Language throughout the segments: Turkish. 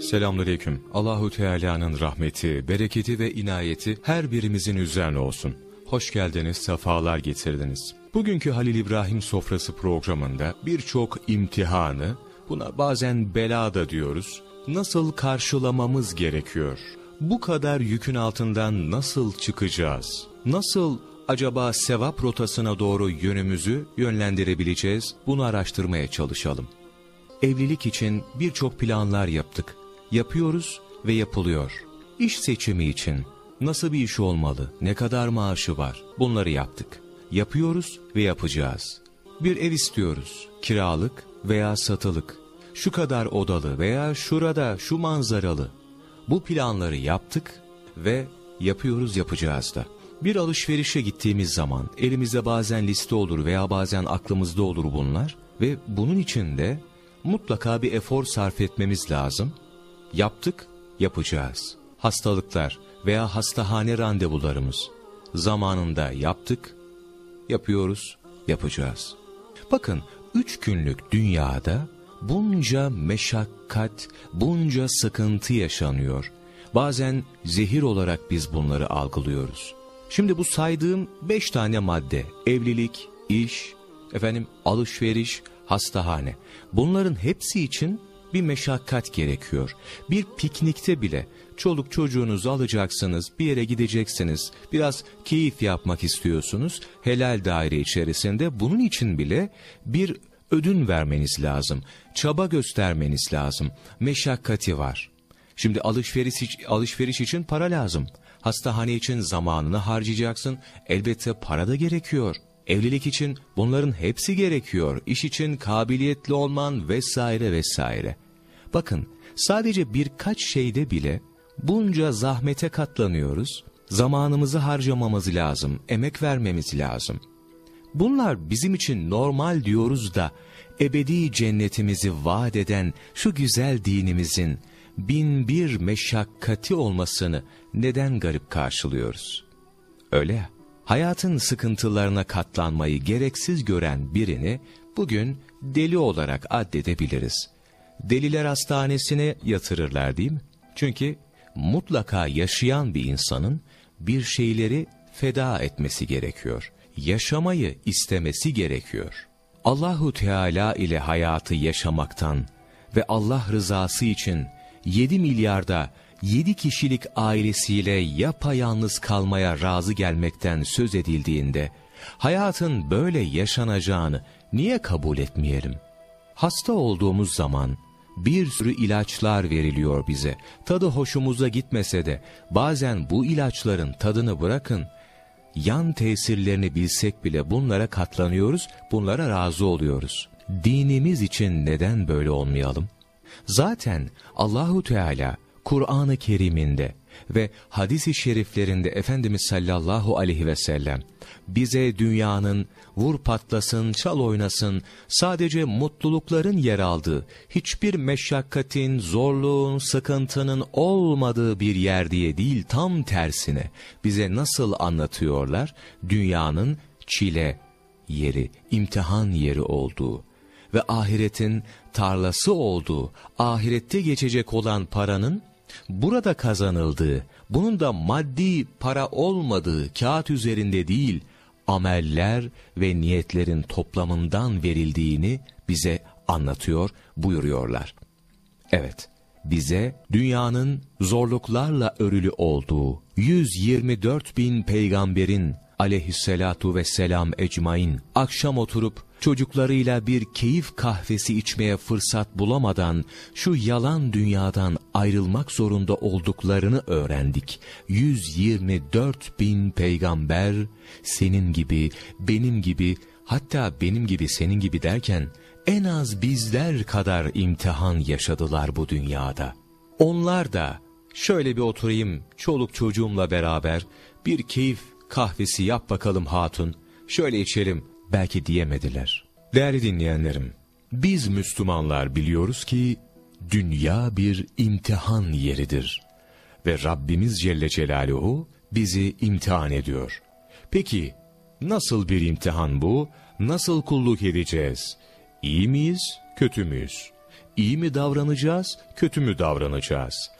Selamünaleyküm. Allahu Teala'nın rahmeti, bereketi ve inayeti her birimizin üzerine olsun. Hoş geldiniz, sefalar getirdiniz. Bugünkü Halil İbrahim Sofrası programında birçok imtihanı, buna bazen bela da diyoruz, nasıl karşılamamız gerekiyor? Bu kadar yükün altından nasıl çıkacağız? Nasıl acaba sevap rotasına doğru yönümüzü yönlendirebileceğiz? Bunu araştırmaya çalışalım. Evlilik için birçok planlar yaptık. Yapıyoruz ve yapılıyor. İş seçimi için nasıl bir iş olmalı, ne kadar maaşı var bunları yaptık. Yapıyoruz ve yapacağız. Bir ev istiyoruz, kiralık veya satılık. Şu kadar odalı veya şurada şu manzaralı. Bu planları yaptık ve yapıyoruz yapacağız da. Bir alışverişe gittiğimiz zaman elimizde bazen liste olur veya bazen aklımızda olur bunlar ve bunun için de mutlaka bir efor sarf etmemiz lazım. Yaptık, yapacağız. Hastalıklar veya hastahane randevularımız zamanında yaptık, yapıyoruz, yapacağız. Bakın üç günlük dünyada bunca meşakkat, bunca sıkıntı yaşanıyor. Bazen zehir olarak biz bunları algılıyoruz. Şimdi bu saydığım beş tane madde, evlilik, iş, efendim alışveriş, hastahane. Bunların hepsi için bir meşakkat gerekiyor. Bir piknikte bile çoluk çocuğunuzu alacaksınız, bir yere gideceksiniz, biraz keyif yapmak istiyorsunuz. Helal daire içerisinde bunun için bile bir ödün vermeniz lazım. Çaba göstermeniz lazım. Meşakkati var. Şimdi alışveriş, alışveriş için para lazım. Hastahane için zamanını harcayacaksın. Elbette para da gerekiyor. Evlilik için bunların hepsi gerekiyor. İş için kabiliyetli olman vesaire vesaire. Bakın sadece birkaç şeyde bile bunca zahmete katlanıyoruz. Zamanımızı harcamamız lazım, emek vermemiz lazım. Bunlar bizim için normal diyoruz da ebedi cennetimizi vaat eden şu güzel dinimizin bin bir meşakkati olmasını neden garip karşılıyoruz? Öyle ya, hayatın sıkıntılarına katlanmayı gereksiz gören birini bugün deli olarak addedebiliriz. Deliler hastanesine yatırırlar değil mi? Çünkü mutlaka yaşayan bir insanın bir şeyleri feda etmesi gerekiyor. Yaşamayı istemesi gerekiyor. Allahu Teala ile hayatı yaşamaktan ve Allah rızası için 7 milyarda 7 kişilik ailesiyle yapayalnız kalmaya razı gelmekten söz edildiğinde hayatın böyle yaşanacağını niye kabul etmeyelim? Hasta olduğumuz zaman bir sürü ilaçlar veriliyor bize. Tadı hoşumuza gitmese de bazen bu ilaçların tadını bırakın, yan tesirlerini bilsek bile bunlara katlanıyoruz, bunlara razı oluyoruz. Dinimiz için neden böyle olmayalım? Zaten Allahu Teala Kur'an-ı Kerim'inde ve hadis-i şeriflerinde Efendimiz sallallahu aleyhi ve sellem bize dünyanın vur patlasın, çal oynasın, sadece mutlulukların yer aldığı, hiçbir meşakkatin, zorluğun, sıkıntının olmadığı bir yer diye değil, tam tersine bize nasıl anlatıyorlar? Dünyanın çile yeri, imtihan yeri olduğu ve ahiretin tarlası olduğu, ahirette geçecek olan paranın burada kazanıldığı, bunun da maddi para olmadığı kağıt üzerinde değil, ameller ve niyetlerin toplamından verildiğini bize anlatıyor, buyuruyorlar. Evet, bize dünyanın zorluklarla örülü olduğu 124 bin peygamberin aleyhisselatu vesselam ecmain akşam oturup çocuklarıyla bir keyif kahvesi içmeye fırsat bulamadan şu yalan dünyadan ayrılmak zorunda olduklarını öğrendik. 124 bin peygamber senin gibi, benim gibi, hatta benim gibi senin gibi derken en az bizler kadar imtihan yaşadılar bu dünyada. Onlar da şöyle bir oturayım çoluk çocuğumla beraber bir keyif kahvesi yap bakalım hatun, şöyle içelim belki diyemediler. Değerli dinleyenlerim, biz Müslümanlar biliyoruz ki dünya bir imtihan yeridir. Ve Rabbimiz Celle Celaluhu bizi imtihan ediyor. Peki nasıl bir imtihan bu? Nasıl kulluk edeceğiz? İyi miyiz, kötü müyüz? İyi mi davranacağız, kötü mü davranacağız?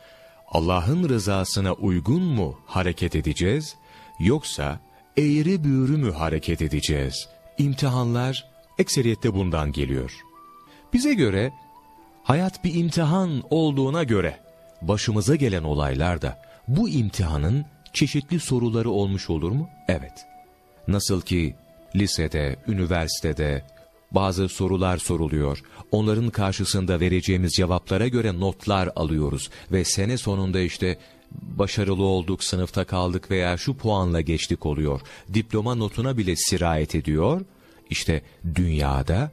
Allah'ın rızasına uygun mu hareket edeceğiz, yoksa eğri büğrü mü hareket edeceğiz? İmtihanlar ekseriyette bundan geliyor. Bize göre hayat bir imtihan olduğuna göre başımıza gelen olaylar da bu imtihanın çeşitli soruları olmuş olur mu? Evet. Nasıl ki lisede, üniversitede bazı sorular soruluyor. Onların karşısında vereceğimiz cevaplara göre notlar alıyoruz ve sene sonunda işte başarılı olduk, sınıfta kaldık veya şu puanla geçtik oluyor. Diploma notuna bile sirayet ediyor. İşte dünyada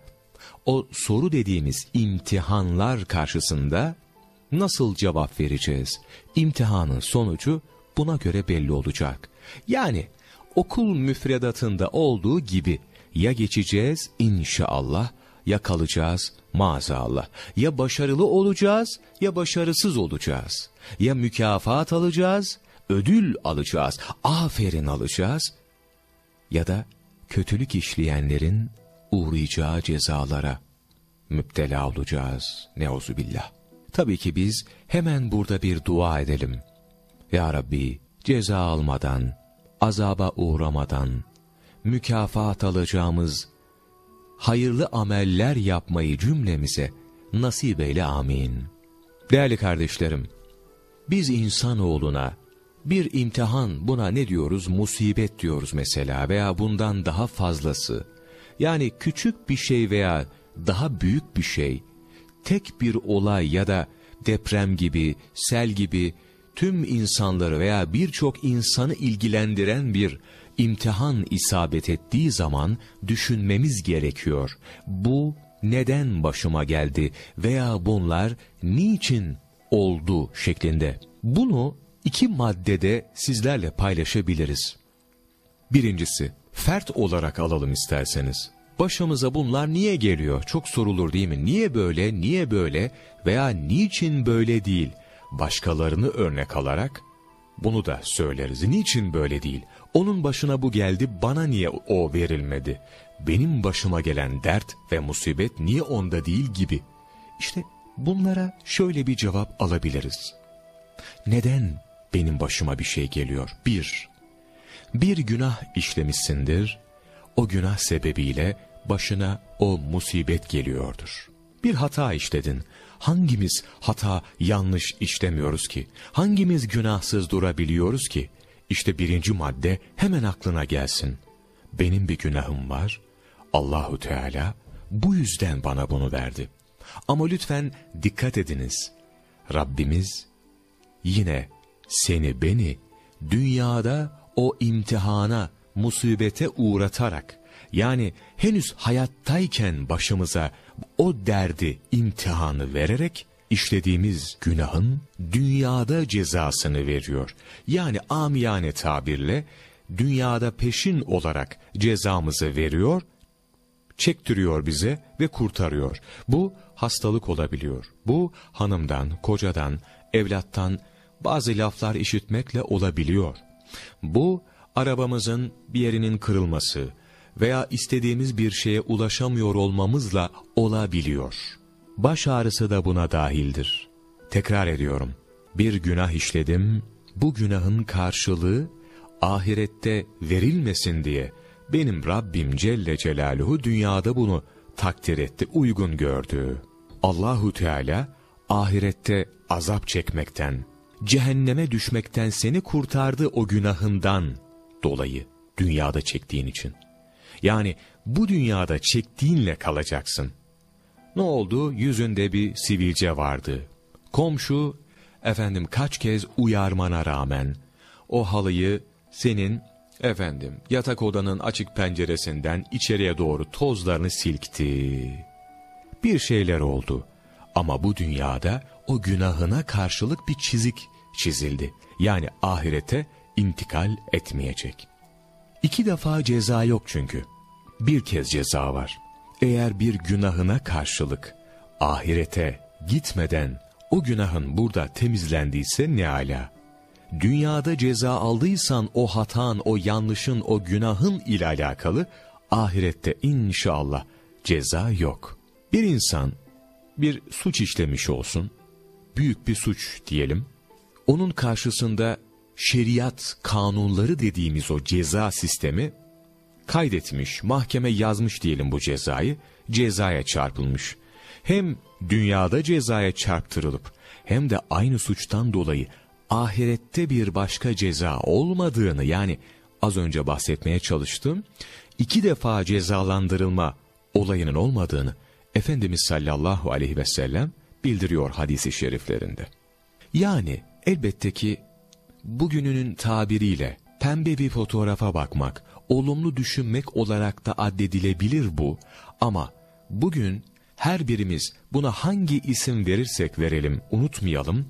o soru dediğimiz imtihanlar karşısında nasıl cevap vereceğiz? İmtihanın sonucu buna göre belli olacak. Yani okul müfredatında olduğu gibi ya geçeceğiz inşallah ya kalacağız maazallah. Ya başarılı olacağız ya başarısız olacağız. Ya mükafat alacağız, ödül alacağız, aferin alacağız ya da kötülük işleyenlerin uğrayacağı cezalara müptela olacağız. Neuzubillah. Tabii ki biz hemen burada bir dua edelim. Ya Rabbi ceza almadan, azaba uğramadan, mükafat alacağımız hayırlı ameller yapmayı cümlemize nasip eyle amin. Değerli kardeşlerim, biz insanoğluna bir imtihan buna ne diyoruz? Musibet diyoruz mesela veya bundan daha fazlası. Yani küçük bir şey veya daha büyük bir şey, tek bir olay ya da deprem gibi, sel gibi tüm insanları veya birçok insanı ilgilendiren bir imtihan isabet ettiği zaman düşünmemiz gerekiyor. Bu neden başıma geldi veya bunlar niçin oldu şeklinde. Bunu iki maddede sizlerle paylaşabiliriz. Birincisi, fert olarak alalım isterseniz. Başımıza bunlar niye geliyor? Çok sorulur değil mi? Niye böyle, niye böyle veya niçin böyle değil? Başkalarını örnek alarak bunu da söyleriz. Niçin böyle değil? Onun başına bu geldi, bana niye o verilmedi? Benim başıma gelen dert ve musibet niye onda değil gibi. İşte bunlara şöyle bir cevap alabiliriz. Neden benim başıma bir şey geliyor? Bir, bir günah işlemişsindir, o günah sebebiyle başına o musibet geliyordur. Bir hata işledin, hangimiz hata yanlış işlemiyoruz ki? Hangimiz günahsız durabiliyoruz ki? İşte birinci madde hemen aklına gelsin. Benim bir günahım var. Allahu Teala bu yüzden bana bunu verdi. Ama lütfen dikkat ediniz. Rabbimiz yine seni beni dünyada o imtihana, musibete uğratarak yani henüz hayattayken başımıza o derdi, imtihanı vererek işlediğimiz günahın dünyada cezasını veriyor. Yani amiyane tabirle dünyada peşin olarak cezamızı veriyor, çektiriyor bize ve kurtarıyor. Bu hastalık olabiliyor. Bu hanımdan, kocadan, evlattan bazı laflar işitmekle olabiliyor. Bu arabamızın bir yerinin kırılması, veya istediğimiz bir şeye ulaşamıyor olmamızla olabiliyor. Baş ağrısı da buna dahildir. Tekrar ediyorum. Bir günah işledim, bu günahın karşılığı ahirette verilmesin diye benim Rabbim Celle Celaluhu dünyada bunu takdir etti, uygun gördü. Allahu Teala ahirette azap çekmekten, cehenneme düşmekten seni kurtardı o günahından dolayı dünyada çektiğin için. Yani bu dünyada çektiğinle kalacaksın. Ne oldu? Yüzünde bir sivilce vardı. Komşu, efendim kaç kez uyarmana rağmen, o halıyı senin, efendim yatak odanın açık penceresinden içeriye doğru tozlarını silkti. Bir şeyler oldu. Ama bu dünyada o günahına karşılık bir çizik çizildi. Yani ahirete intikal etmeyecek. İki defa ceza yok çünkü. Bir kez ceza var. Eğer bir günahına karşılık ahirete gitmeden o günahın burada temizlendiyse ne ala. Dünyada ceza aldıysan o hatan, o yanlışın, o günahın ile alakalı ahirette inşallah ceza yok. Bir insan bir suç işlemiş olsun, büyük bir suç diyelim, onun karşısında şeriat kanunları dediğimiz o ceza sistemi kaydetmiş, mahkeme yazmış diyelim bu cezayı, cezaya çarpılmış. Hem dünyada cezaya çarptırılıp hem de aynı suçtan dolayı ahirette bir başka ceza olmadığını yani az önce bahsetmeye çalıştım, iki defa cezalandırılma olayının olmadığını Efendimiz sallallahu aleyhi ve sellem bildiriyor hadisi şeriflerinde. Yani elbette ki bugününün tabiriyle pembe bir fotoğrafa bakmak, olumlu düşünmek olarak da addedilebilir bu ama bugün her birimiz buna hangi isim verirsek verelim unutmayalım,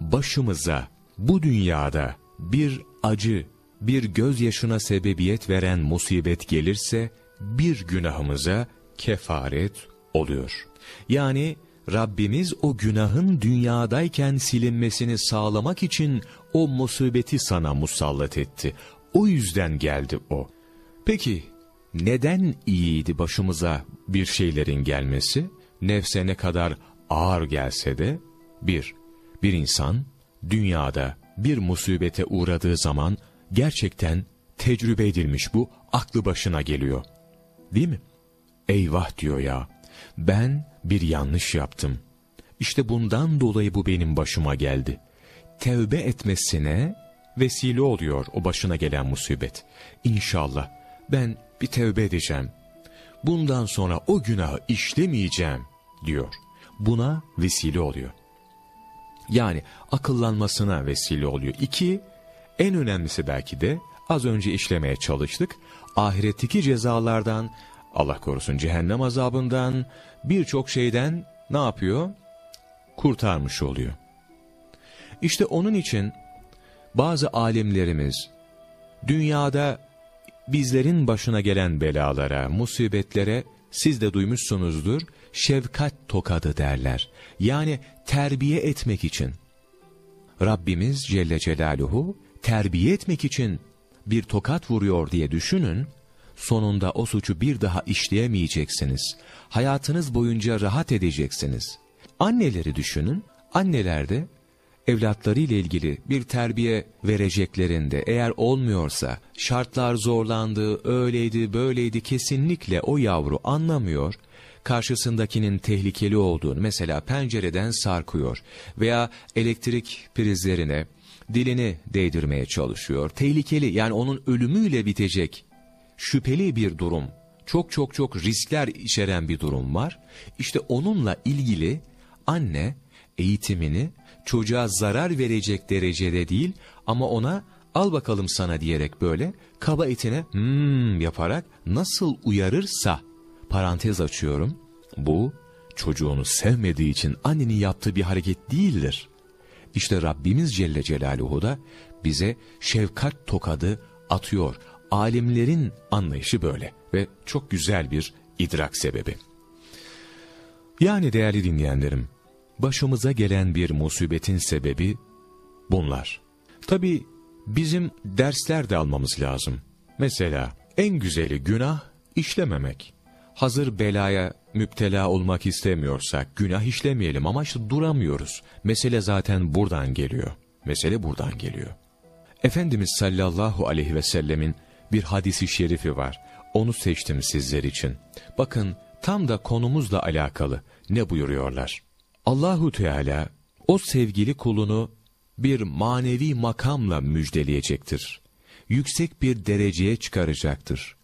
başımıza bu dünyada bir acı, bir gözyaşına sebebiyet veren musibet gelirse bir günahımıza kefaret oluyor. Yani Rabbimiz o günahın dünyadayken silinmesini sağlamak için o musibeti sana musallat etti. O yüzden geldi o. Peki neden iyiydi başımıza bir şeylerin gelmesi? Nefse ne kadar ağır gelse de bir, bir insan dünyada bir musibete uğradığı zaman gerçekten tecrübe edilmiş bu aklı başına geliyor. Değil mi? Eyvah diyor ya ben bir yanlış yaptım. İşte bundan dolayı bu benim başıma geldi. Tevbe etmesine vesile oluyor o başına gelen musibet. İnşallah ben bir tevbe edeceğim. Bundan sonra o günahı işlemeyeceğim diyor. Buna vesile oluyor. Yani akıllanmasına vesile oluyor. İki, en önemlisi belki de az önce işlemeye çalıştık. Ahiretteki cezalardan, Allah korusun cehennem azabından, birçok şeyden ne yapıyor? Kurtarmış oluyor. İşte onun için bazı alimlerimiz dünyada bizlerin başına gelen belalara, musibetlere siz de duymuşsunuzdur, şefkat tokadı derler. Yani terbiye etmek için. Rabbimiz Celle Celaluhu terbiye etmek için bir tokat vuruyor diye düşünün, sonunda o suçu bir daha işleyemeyeceksiniz. Hayatınız boyunca rahat edeceksiniz. Anneleri düşünün, anneler de evlatlarıyla ilgili bir terbiye vereceklerinde eğer olmuyorsa şartlar zorlandı, öyleydi, böyleydi kesinlikle o yavru anlamıyor. Karşısındakinin tehlikeli olduğunu mesela pencereden sarkıyor veya elektrik prizlerine dilini değdirmeye çalışıyor. Tehlikeli yani onun ölümüyle bitecek şüpheli bir durum, çok çok çok riskler içeren bir durum var. İşte onunla ilgili anne eğitimini çocuğa zarar verecek derecede değil ama ona al bakalım sana diyerek böyle kaba etine hmm yaparak nasıl uyarırsa parantez açıyorum. Bu çocuğunu sevmediği için annenin yaptığı bir hareket değildir. İşte Rabbimiz Celle Celaluhu da bize şefkat tokadı atıyor. Alimlerin anlayışı böyle ve çok güzel bir idrak sebebi. Yani değerli dinleyenlerim, başımıza gelen bir musibetin sebebi bunlar. Tabi bizim dersler de almamız lazım. Mesela en güzeli günah işlememek. Hazır belaya müptela olmak istemiyorsak günah işlemeyelim ama işte duramıyoruz. Mesele zaten buradan geliyor. Mesele buradan geliyor. Efendimiz sallallahu aleyhi ve sellemin bir hadisi şerifi var. Onu seçtim sizler için. Bakın tam da konumuzla alakalı ne buyuruyorlar? Allahu Teala o sevgili kulunu bir manevi makamla müjdeleyecektir. Yüksek bir dereceye çıkaracaktır.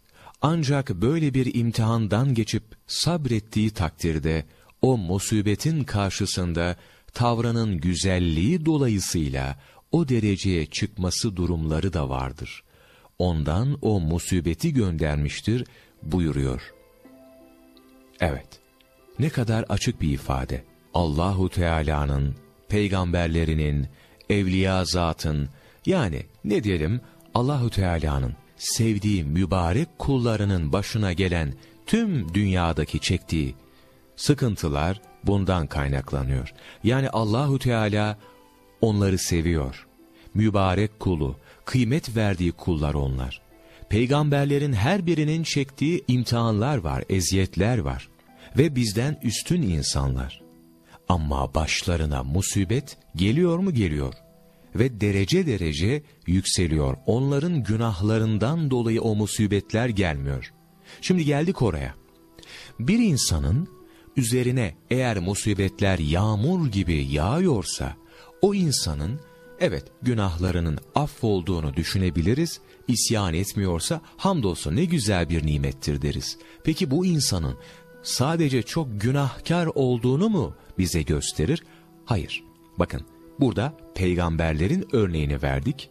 Ancak böyle bir imtihandan geçip sabrettiği takdirde o musibetin karşısında tavrının güzelliği dolayısıyla o dereceye çıkması durumları da vardır. Ondan o musibeti göndermiştir buyuruyor. Evet, ne kadar açık bir ifade. Allahu Teala'nın, peygamberlerinin, evliya zatın yani ne diyelim Allahu Teala'nın sevdiği mübarek kullarının başına gelen tüm dünyadaki çektiği sıkıntılar bundan kaynaklanıyor. Yani Allahu Teala onları seviyor. Mübarek kulu, kıymet verdiği kullar onlar. Peygamberlerin her birinin çektiği imtihanlar var, eziyetler var. ve bizden üstün insanlar. Ama başlarına musibet geliyor mu geliyor ve derece derece yükseliyor. Onların günahlarından dolayı o musibetler gelmiyor. Şimdi geldik oraya. Bir insanın üzerine eğer musibetler yağmur gibi yağıyorsa, o insanın evet günahlarının affolduğunu düşünebiliriz, isyan etmiyorsa hamdolsun ne güzel bir nimettir deriz. Peki bu insanın sadece çok günahkar olduğunu mu bize gösterir? Hayır. Bakın burada peygamberlerin örneğini verdik.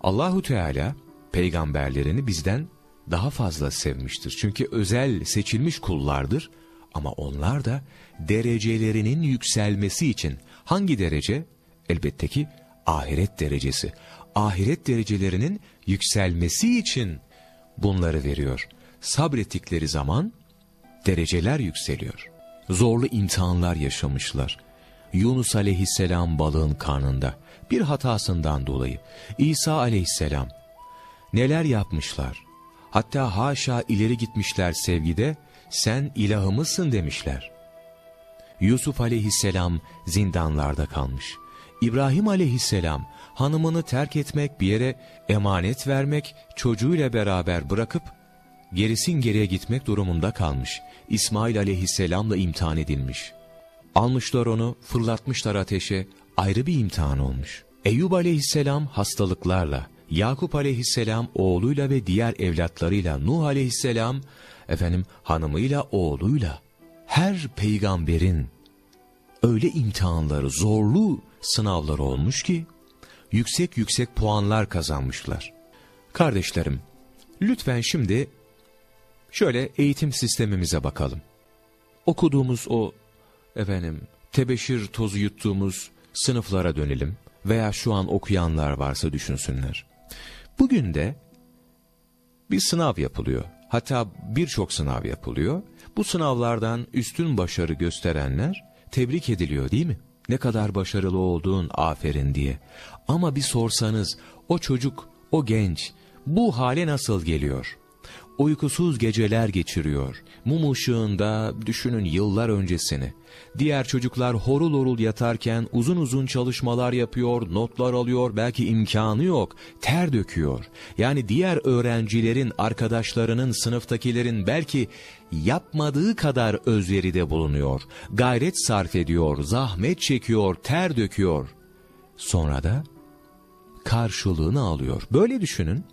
Allahu Teala peygamberlerini bizden daha fazla sevmiştir. Çünkü özel seçilmiş kullardır ama onlar da derecelerinin yükselmesi için hangi derece? Elbette ki ahiret derecesi. Ahiret derecelerinin yükselmesi için bunları veriyor. Sabrettikleri zaman dereceler yükseliyor. Zorlu imtihanlar yaşamışlar. Yunus aleyhisselam balığın karnında bir hatasından dolayı İsa aleyhisselam neler yapmışlar. Hatta haşa ileri gitmişler sevgide sen ilahımızsın demişler. Yusuf aleyhisselam zindanlarda kalmış. İbrahim aleyhisselam hanımını terk etmek bir yere emanet vermek çocuğuyla beraber bırakıp gerisin geriye gitmek durumunda kalmış. İsmail aleyhisselamla imtihan edilmiş. Almışlar onu fırlatmışlar ateşe ayrı bir imtihan olmuş. Eyüp aleyhisselam hastalıklarla, Yakup aleyhisselam oğluyla ve diğer evlatlarıyla, Nuh aleyhisselam efendim hanımıyla oğluyla her peygamberin öyle imtihanları, zorlu sınavlar olmuş ki yüksek yüksek puanlar kazanmışlar. Kardeşlerim, lütfen şimdi şöyle eğitim sistemimize bakalım. Okuduğumuz o efendim tebeşir tozu yuttuğumuz sınıflara dönelim veya şu an okuyanlar varsa düşünsünler. Bugün de bir sınav yapılıyor. Hatta birçok sınav yapılıyor. Bu sınavlardan üstün başarı gösterenler tebrik ediliyor değil mi? Ne kadar başarılı olduğun aferin diye. Ama bir sorsanız o çocuk, o genç bu hale nasıl geliyor? Uykusuz geceler geçiriyor. Mum ışığında düşünün yıllar öncesini. Diğer çocuklar horul horul yatarken uzun uzun çalışmalar yapıyor, notlar alıyor, belki imkanı yok, ter döküyor. Yani diğer öğrencilerin, arkadaşlarının, sınıftakilerin belki yapmadığı kadar özveride bulunuyor. Gayret sarf ediyor, zahmet çekiyor, ter döküyor. Sonra da karşılığını alıyor. Böyle düşünün.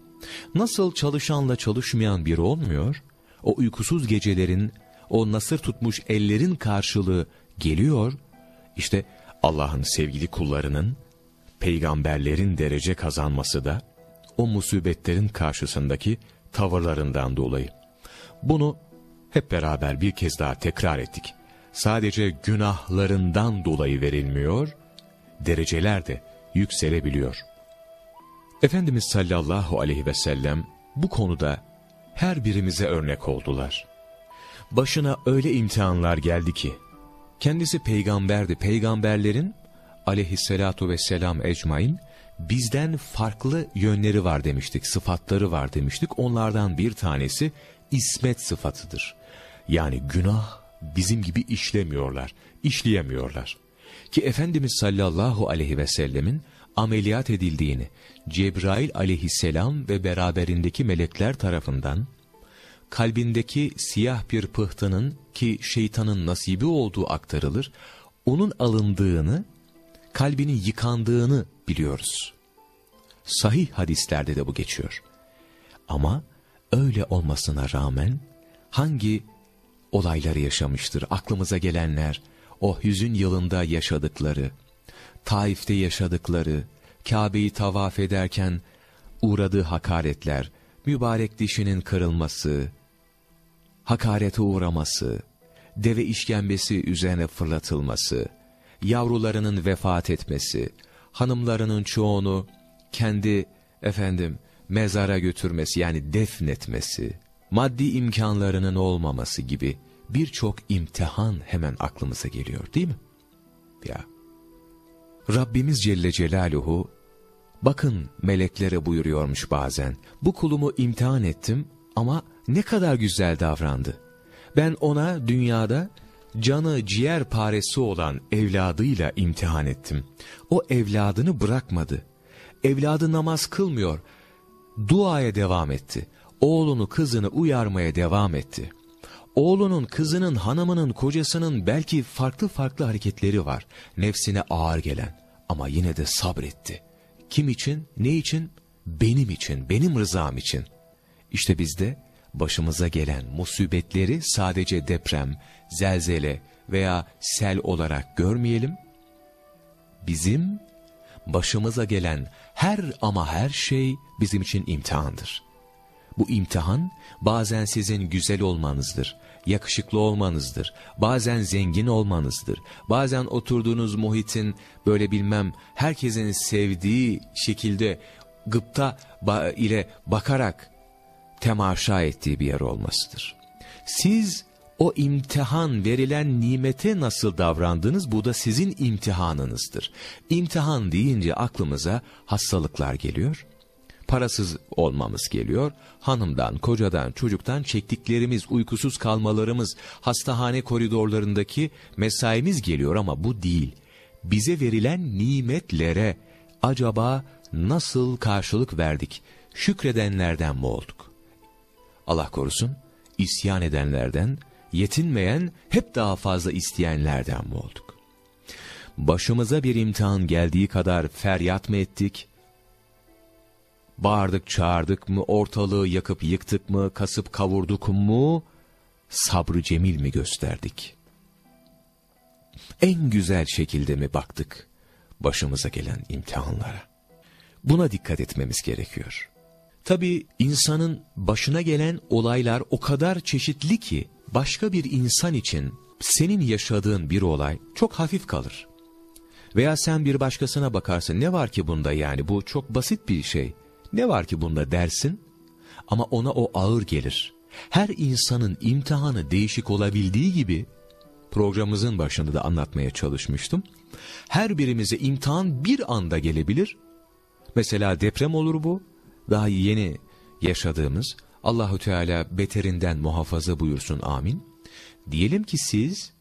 Nasıl çalışanla çalışmayan biri olmuyor, o uykusuz gecelerin, o nasır tutmuş ellerin karşılığı geliyor, işte Allah'ın sevgili kullarının, peygamberlerin derece kazanması da, o musibetlerin karşısındaki tavırlarından dolayı. Bunu hep beraber bir kez daha tekrar ettik. Sadece günahlarından dolayı verilmiyor, dereceler de yükselebiliyor. Efendimiz sallallahu aleyhi ve sellem bu konuda her birimize örnek oldular. Başına öyle imtihanlar geldi ki, kendisi peygamberdi, peygamberlerin aleyhissalatu vesselam ecmain, bizden farklı yönleri var demiştik, sıfatları var demiştik. Onlardan bir tanesi ismet sıfatıdır. Yani günah bizim gibi işlemiyorlar, işleyemiyorlar. Ki Efendimiz sallallahu aleyhi ve sellemin ameliyat edildiğini, Cebrail aleyhisselam ve beraberindeki melekler tarafından, kalbindeki siyah bir pıhtının ki şeytanın nasibi olduğu aktarılır, onun alındığını, kalbinin yıkandığını biliyoruz. Sahih hadislerde de bu geçiyor. Ama öyle olmasına rağmen hangi olayları yaşamıştır aklımıza gelenler, o hüzün yılında yaşadıkları, Taif'te yaşadıkları, Kabe'yi tavaf ederken uğradığı hakaretler, mübarek dişinin kırılması, hakarete uğraması, deve işkembesi üzerine fırlatılması, yavrularının vefat etmesi, hanımlarının çoğunu kendi efendim mezara götürmesi yani defnetmesi, maddi imkanlarının olmaması gibi birçok imtihan hemen aklımıza geliyor değil mi? Ya Rabbimiz Celle Celaluhu bakın meleklere buyuruyormuş bazen bu kulumu imtihan ettim ama ne kadar güzel davrandı. Ben ona dünyada canı ciğer paresi olan evladıyla imtihan ettim. O evladını bırakmadı. Evladı namaz kılmıyor. Duaya devam etti. Oğlunu kızını uyarmaya devam etti. Oğlunun, kızının, hanımının, kocasının belki farklı farklı hareketleri var. Nefsine ağır gelen ama yine de sabretti. Kim için, ne için? Benim için, benim rızam için. İşte bizde başımıza gelen musibetleri sadece deprem, zelzele veya sel olarak görmeyelim. Bizim başımıza gelen her ama her şey bizim için imtihandır. Bu imtihan bazen sizin güzel olmanızdır, yakışıklı olmanızdır, bazen zengin olmanızdır, bazen oturduğunuz muhitin böyle bilmem herkesin sevdiği şekilde gıpta ile bakarak temaşa ettiği bir yer olmasıdır. Siz o imtihan verilen nimete nasıl davrandınız bu da sizin imtihanınızdır. İmtihan deyince aklımıza hastalıklar geliyor. Parasız olmamız geliyor. Hanımdan, kocadan, çocuktan çektiklerimiz, uykusuz kalmalarımız, hastahane koridorlarındaki mesaimiz geliyor ama bu değil. Bize verilen nimetlere acaba nasıl karşılık verdik? Şükredenlerden mi olduk? Allah korusun, isyan edenlerden, yetinmeyen, hep daha fazla isteyenlerden mi olduk? Başımıza bir imtihan geldiği kadar feryat mı ettik? Bağırdık çağırdık mı, ortalığı yakıp yıktık mı, kasıp kavurduk mu, sabrı cemil mi gösterdik? En güzel şekilde mi baktık başımıza gelen imtihanlara? Buna dikkat etmemiz gerekiyor. Tabi insanın başına gelen olaylar o kadar çeşitli ki başka bir insan için senin yaşadığın bir olay çok hafif kalır. Veya sen bir başkasına bakarsın ne var ki bunda yani bu çok basit bir şey. Ne var ki bunda dersin ama ona o ağır gelir. Her insanın imtihanı değişik olabildiği gibi programımızın başında da anlatmaya çalışmıştım. Her birimize imtihan bir anda gelebilir. Mesela deprem olur bu. Daha yeni yaşadığımız Allahü Teala beterinden muhafaza buyursun amin. Diyelim ki siz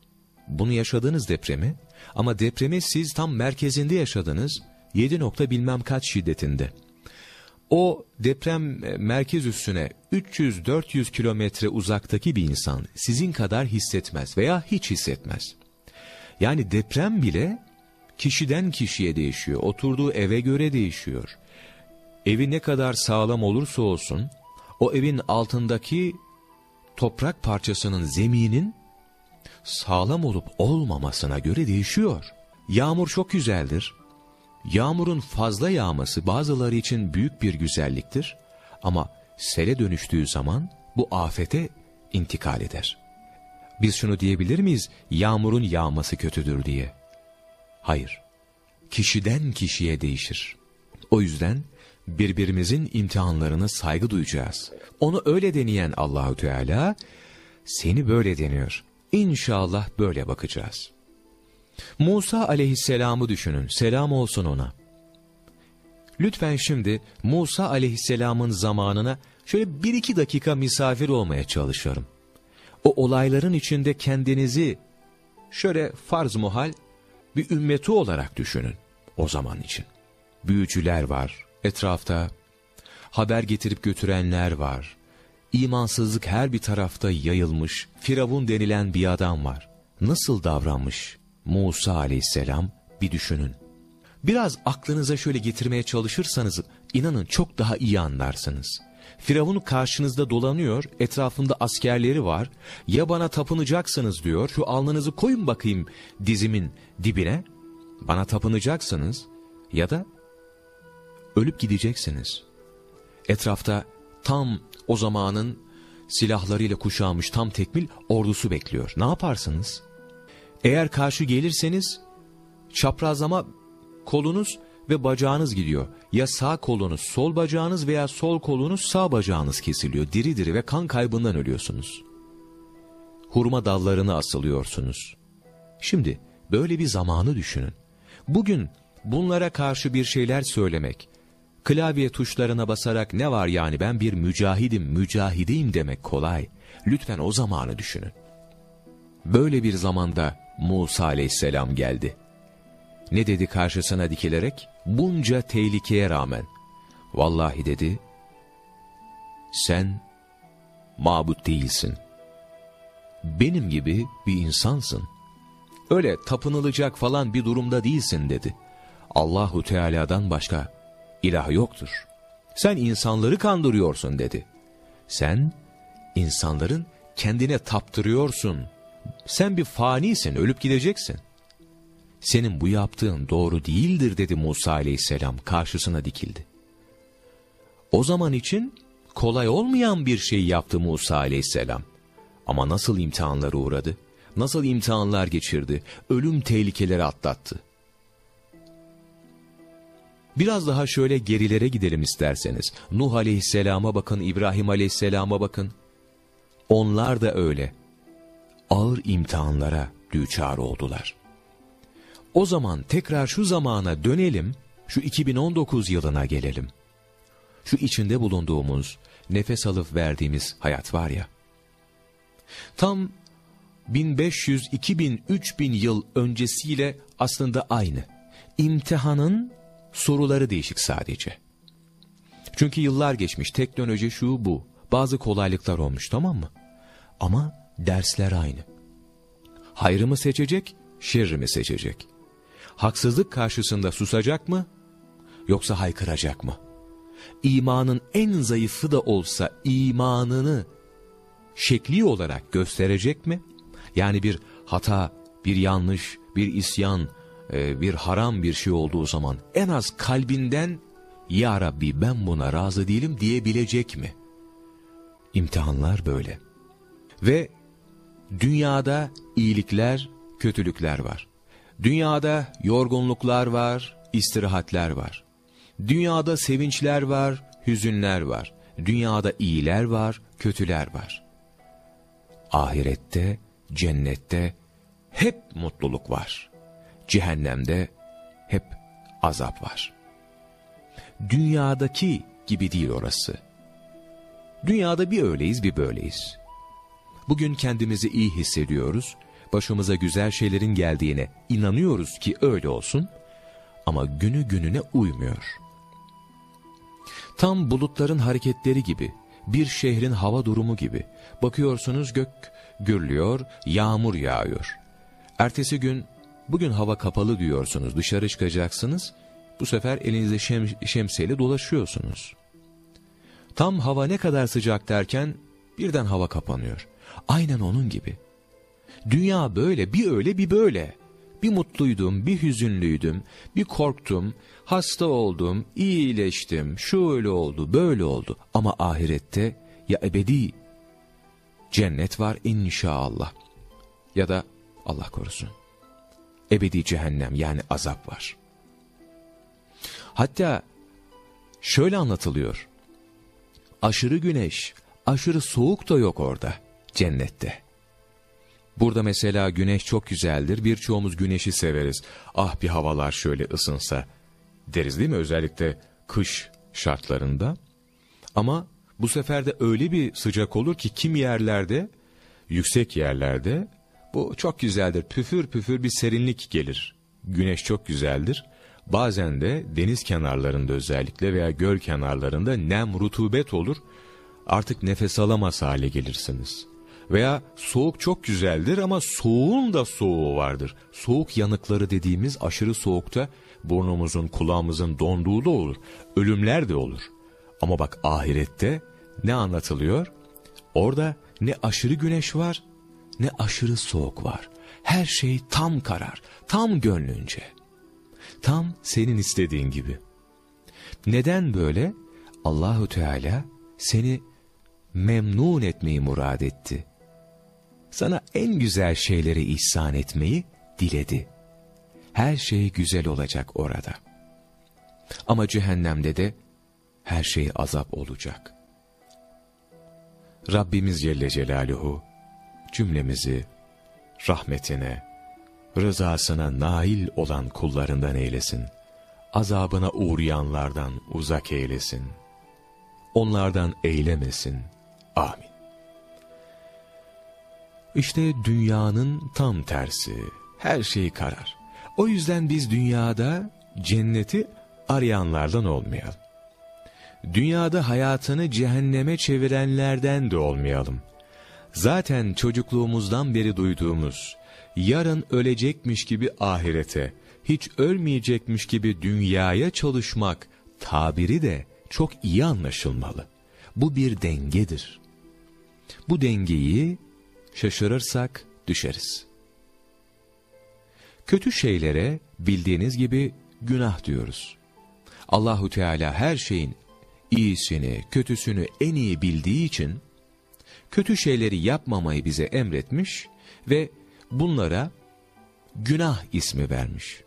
bunu yaşadığınız depremi ama depremi siz tam merkezinde yaşadınız 7 nokta bilmem kaç şiddetinde. O deprem e, merkez üstüne 300-400 kilometre uzaktaki bir insan sizin kadar hissetmez veya hiç hissetmez. Yani deprem bile kişiden kişiye değişiyor, oturduğu eve göre değişiyor. Evi ne kadar sağlam olursa olsun, o evin altındaki toprak parçasının zeminin sağlam olup olmamasına göre değişiyor. Yağmur çok güzeldir. Yağmurun fazla yağması bazıları için büyük bir güzelliktir ama sele dönüştüğü zaman bu afete intikal eder. Biz şunu diyebilir miyiz? Yağmurun yağması kötüdür diye. Hayır. Kişiden kişiye değişir. O yüzden birbirimizin imtihanlarına saygı duyacağız. Onu öyle deneyen Allahü Teala seni böyle deniyor. İnşallah böyle bakacağız. Musa aleyhisselamı düşünün. Selam olsun ona. Lütfen şimdi Musa aleyhisselamın zamanına şöyle bir iki dakika misafir olmaya çalışıyorum. O olayların içinde kendinizi şöyle farz muhal bir ümmeti olarak düşünün o zaman için. Büyücüler var etrafta, haber getirip götürenler var. İmansızlık her bir tarafta yayılmış, Firavun denilen bir adam var. Nasıl davranmış Musa aleyhisselam bir düşünün. Biraz aklınıza şöyle getirmeye çalışırsanız inanın çok daha iyi anlarsınız. Firavun karşınızda dolanıyor, etrafında askerleri var. Ya bana tapınacaksınız diyor, şu alnınızı koyun bakayım dizimin dibine. Bana tapınacaksınız ya da ölüp gideceksiniz. Etrafta tam o zamanın silahlarıyla kuşanmış tam tekmil ordusu bekliyor. Ne yaparsınız? Eğer karşı gelirseniz çaprazlama kolunuz ve bacağınız gidiyor. Ya sağ kolunuz sol bacağınız veya sol kolunuz sağ bacağınız kesiliyor. Diri diri ve kan kaybından ölüyorsunuz. Hurma dallarını asılıyorsunuz. Şimdi böyle bir zamanı düşünün. Bugün bunlara karşı bir şeyler söylemek, klavye tuşlarına basarak ne var yani ben bir mücahidim, mücahideyim demek kolay. Lütfen o zamanı düşünün. Böyle bir zamanda Musa aleyhisselam geldi. Ne dedi karşısına dikilerek? Bunca tehlikeye rağmen. Vallahi dedi, sen mabut değilsin. Benim gibi bir insansın. Öyle tapınılacak falan bir durumda değilsin dedi. Allahu Teala'dan başka ilah yoktur. Sen insanları kandırıyorsun dedi. Sen insanların kendine taptırıyorsun. Sen bir fanisin, ölüp gideceksin. Senin bu yaptığın doğru değildir dedi Musa aleyhisselam karşısına dikildi. O zaman için kolay olmayan bir şey yaptı Musa aleyhisselam. Ama nasıl imtihanlara uğradı? Nasıl imtihanlar geçirdi? Ölüm tehlikeleri atlattı. Biraz daha şöyle gerilere gidelim isterseniz. Nuh aleyhisselama bakın, İbrahim aleyhisselama bakın. Onlar da öyle. Ağır imtihanlara düçar oldular. O zaman tekrar şu zamana dönelim, şu 2019 yılına gelelim. Şu içinde bulunduğumuz, nefes alıp verdiğimiz hayat var ya. Tam 1500, 2000, 3000 yıl öncesiyle aslında aynı. İmtihanın soruları değişik sadece. Çünkü yıllar geçmiş, teknoloji şu bu, bazı kolaylıklar olmuş tamam mı? Ama dersler aynı. Hayrı mı seçecek, şerri mi seçecek? Haksızlık karşısında susacak mı, yoksa haykıracak mı? İmanın en zayıfı da olsa imanını şekli olarak gösterecek mi? Yani bir hata, bir yanlış, bir isyan, e, bir haram bir şey olduğu zaman en az kalbinden Ya Rabbi ben buna razı değilim diyebilecek mi? İmtihanlar böyle. Ve dünyada iyilikler, kötülükler var. Dünyada yorgunluklar var, istirahatler var. Dünyada sevinçler var, hüzünler var. Dünyada iyiler var, kötüler var. Ahirette, cennette hep mutluluk var. Cehennemde hep azap var. Dünyadaki gibi değil orası. Dünyada bir öyleyiz bir böyleyiz. Bugün kendimizi iyi hissediyoruz, başımıza güzel şeylerin geldiğine inanıyoruz ki öyle olsun ama günü gününe uymuyor. Tam bulutların hareketleri gibi, bir şehrin hava durumu gibi. Bakıyorsunuz gök gürlüyor, yağmur yağıyor. Ertesi gün, bugün hava kapalı diyorsunuz, dışarı çıkacaksınız. Bu sefer elinizde şem, şemsiyeyle dolaşıyorsunuz. Tam hava ne kadar sıcak derken birden hava kapanıyor. Aynen onun gibi. Dünya böyle, bir öyle bir böyle. Bir mutluydum, bir hüzünlüydüm, bir korktum, hasta oldum, iyileştim, şöyle oldu, böyle oldu. Ama ahirette ya ebedi cennet var inşallah ya da Allah korusun ebedi cehennem yani azap var. Hatta şöyle anlatılıyor. Aşırı güneş, aşırı soğuk da yok orada cennette. Burada mesela güneş çok güzeldir. Birçoğumuz güneşi severiz. Ah bir havalar şöyle ısınsa deriz değil mi? Özellikle kış şartlarında. Ama bu sefer de öyle bir sıcak olur ki kim yerlerde, yüksek yerlerde bu çok güzeldir. Püfür püfür bir serinlik gelir. Güneş çok güzeldir. Bazen de deniz kenarlarında özellikle veya göl kenarlarında nem rutubet olur. Artık nefes alamaz hale gelirsiniz. Veya soğuk çok güzeldir ama soğuğun da soğuğu vardır. Soğuk yanıkları dediğimiz aşırı soğukta burnumuzun kulağımızın donduğu da olur. Ölümler de olur. Ama bak ahirette ne anlatılıyor? Orada ne aşırı güneş var ne aşırı soğuk var. Her şey tam karar, tam gönlünce. Tam senin istediğin gibi. Neden böyle? Allahu Teala seni memnun etmeyi murad etti sana en güzel şeyleri ihsan etmeyi diledi. Her şey güzel olacak orada. Ama cehennemde de her şey azap olacak. Rabbimiz Celle Celaluhu cümlemizi rahmetine, rızasına nail olan kullarından eylesin. Azabına uğrayanlardan uzak eylesin. Onlardan eylemesin. Amin. İşte dünyanın tam tersi. Her şey karar. O yüzden biz dünyada cenneti arayanlardan olmayalım. Dünyada hayatını cehenneme çevirenlerden de olmayalım. Zaten çocukluğumuzdan beri duyduğumuz, yarın ölecekmiş gibi ahirete, hiç ölmeyecekmiş gibi dünyaya çalışmak tabiri de çok iyi anlaşılmalı. Bu bir dengedir. Bu dengeyi şaşırırsak düşeriz. Kötü şeylere bildiğiniz gibi günah diyoruz. Allahu Teala her şeyin iyisini, kötüsünü en iyi bildiği için kötü şeyleri yapmamayı bize emretmiş ve bunlara günah ismi vermiş.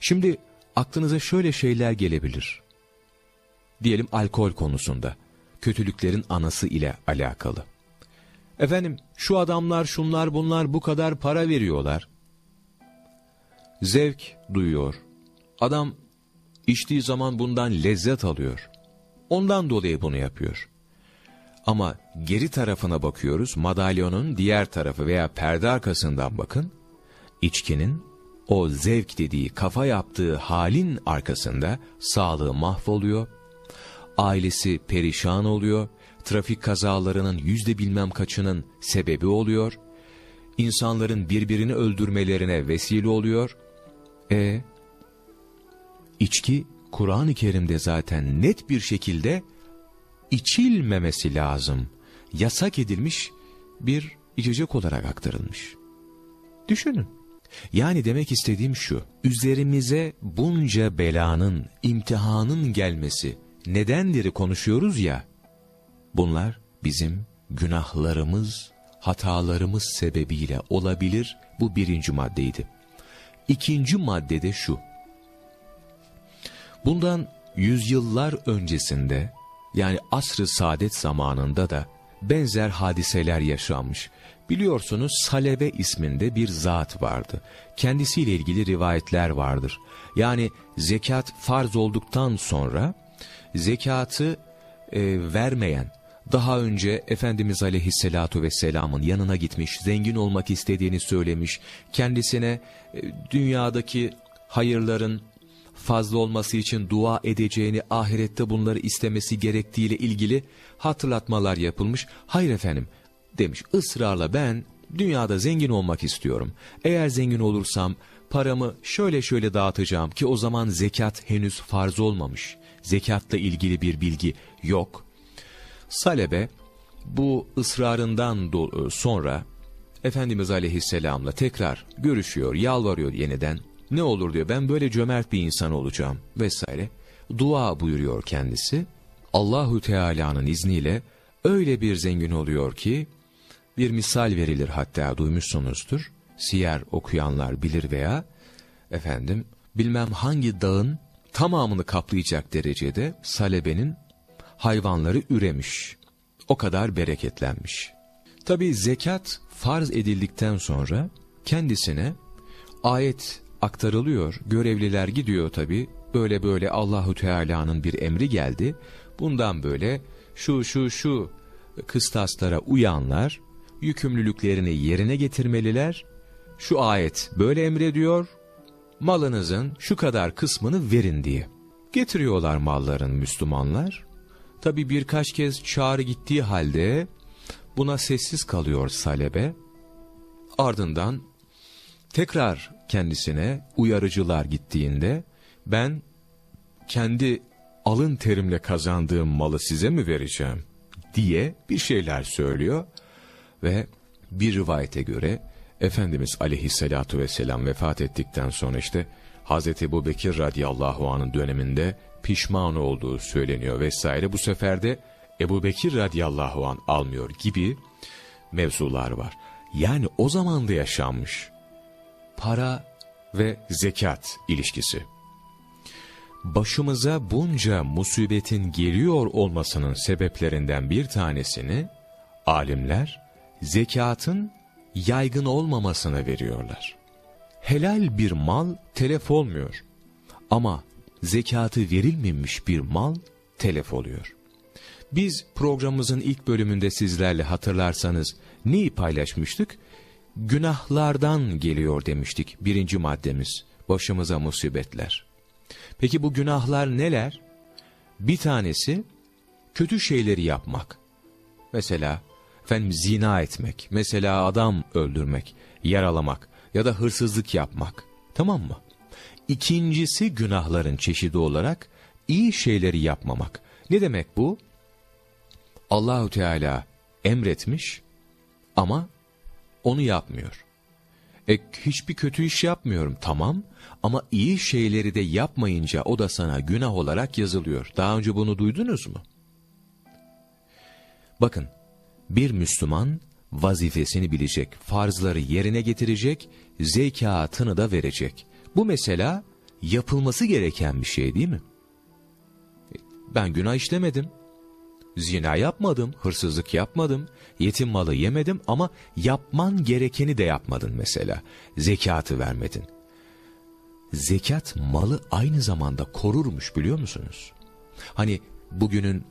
Şimdi aklınıza şöyle şeyler gelebilir. Diyelim alkol konusunda, kötülüklerin anası ile alakalı. Efendim şu adamlar şunlar bunlar bu kadar para veriyorlar. Zevk duyuyor. Adam içtiği zaman bundan lezzet alıyor. Ondan dolayı bunu yapıyor. Ama geri tarafına bakıyoruz, madalyonun diğer tarafı veya perde arkasından bakın. İçkinin o zevk dediği kafa yaptığı halin arkasında sağlığı mahvoluyor. Ailesi perişan oluyor. Trafik kazalarının yüzde bilmem kaçının sebebi oluyor. İnsanların birbirini öldürmelerine vesile oluyor. E içki Kur'an-ı Kerim'de zaten net bir şekilde içilmemesi lazım. Yasak edilmiş bir içecek olarak aktarılmış. Düşünün. Yani demek istediğim şu, üzerimize bunca belanın, imtihanın gelmesi nedenleri konuşuyoruz ya, bunlar bizim günahlarımız, hatalarımız sebebiyle olabilir, bu birinci maddeydi. İkinci maddede şu, bundan yüzyıllar öncesinde, yani asr-ı saadet zamanında da benzer hadiseler yaşanmış. Biliyorsunuz Salebe isminde bir zat vardı. Kendisiyle ilgili rivayetler vardır. Yani zekat farz olduktan sonra zekatı e, vermeyen, daha önce Efendimiz Aleyhisselatu Vesselam'ın yanına gitmiş, zengin olmak istediğini söylemiş, kendisine e, dünyadaki hayırların fazla olması için dua edeceğini, ahirette bunları istemesi gerektiğiyle ilgili hatırlatmalar yapılmış. Hayır efendim demiş ısrarla ben dünyada zengin olmak istiyorum. Eğer zengin olursam paramı şöyle şöyle dağıtacağım ki o zaman zekat henüz farz olmamış. Zekatla ilgili bir bilgi yok. Salebe bu ısrarından sonra Efendimiz Aleyhisselam'la tekrar görüşüyor, yalvarıyor yeniden. Ne olur diyor ben böyle cömert bir insan olacağım vesaire. Dua buyuruyor kendisi. Allahu Teala'nın izniyle öyle bir zengin oluyor ki bir misal verilir hatta duymuşsunuzdur. Siyer okuyanlar bilir veya efendim bilmem hangi dağın tamamını kaplayacak derecede salebenin hayvanları üremiş. O kadar bereketlenmiş. Tabi zekat farz edildikten sonra kendisine ayet aktarılıyor. Görevliler gidiyor tabi. Böyle böyle Allahu Teala'nın bir emri geldi. Bundan böyle şu şu şu kıstaslara uyanlar yükümlülüklerini yerine getirmeliler. Şu ayet böyle emrediyor. Malınızın şu kadar kısmını verin diye. Getiriyorlar malların Müslümanlar. Tabi birkaç kez çağrı gittiği halde buna sessiz kalıyor Salebe. Ardından tekrar kendisine uyarıcılar gittiğinde ben kendi alın terimle kazandığım malı size mi vereceğim diye bir şeyler söylüyor ve bir rivayete göre Efendimiz aleyhissalatu vesselam vefat ettikten sonra işte Hazreti Ebu Bekir radiyallahu anh'ın döneminde pişman olduğu söyleniyor vesaire. Bu sefer de Ebu Bekir radiyallahu an almıyor gibi mevzular var. Yani o zaman da yaşanmış para ve zekat ilişkisi. Başımıza bunca musibetin geliyor olmasının sebeplerinden bir tanesini alimler zekatın yaygın olmamasına veriyorlar. Helal bir mal telef olmuyor ama zekatı verilmemiş bir mal telef oluyor. Biz programımızın ilk bölümünde sizlerle hatırlarsanız neyi paylaşmıştık? Günahlardan geliyor demiştik birinci maddemiz. Başımıza musibetler. Peki bu günahlar neler? Bir tanesi kötü şeyleri yapmak. Mesela efendim zina etmek, mesela adam öldürmek, yaralamak ya da hırsızlık yapmak. Tamam mı? İkincisi günahların çeşidi olarak iyi şeyleri yapmamak. Ne demek bu? Allahu Teala emretmiş ama onu yapmıyor. E hiçbir kötü iş yapmıyorum tamam ama iyi şeyleri de yapmayınca o da sana günah olarak yazılıyor. Daha önce bunu duydunuz mu? Bakın bir Müslüman vazifesini bilecek, farzları yerine getirecek, zekatını da verecek. Bu mesela yapılması gereken bir şey değil mi? Ben günah işlemedim. Zina yapmadım, hırsızlık yapmadım, yetim malı yemedim ama yapman gerekeni de yapmadın mesela. Zekatı vermedin. Zekat malı aynı zamanda korurmuş biliyor musunuz? Hani bugünün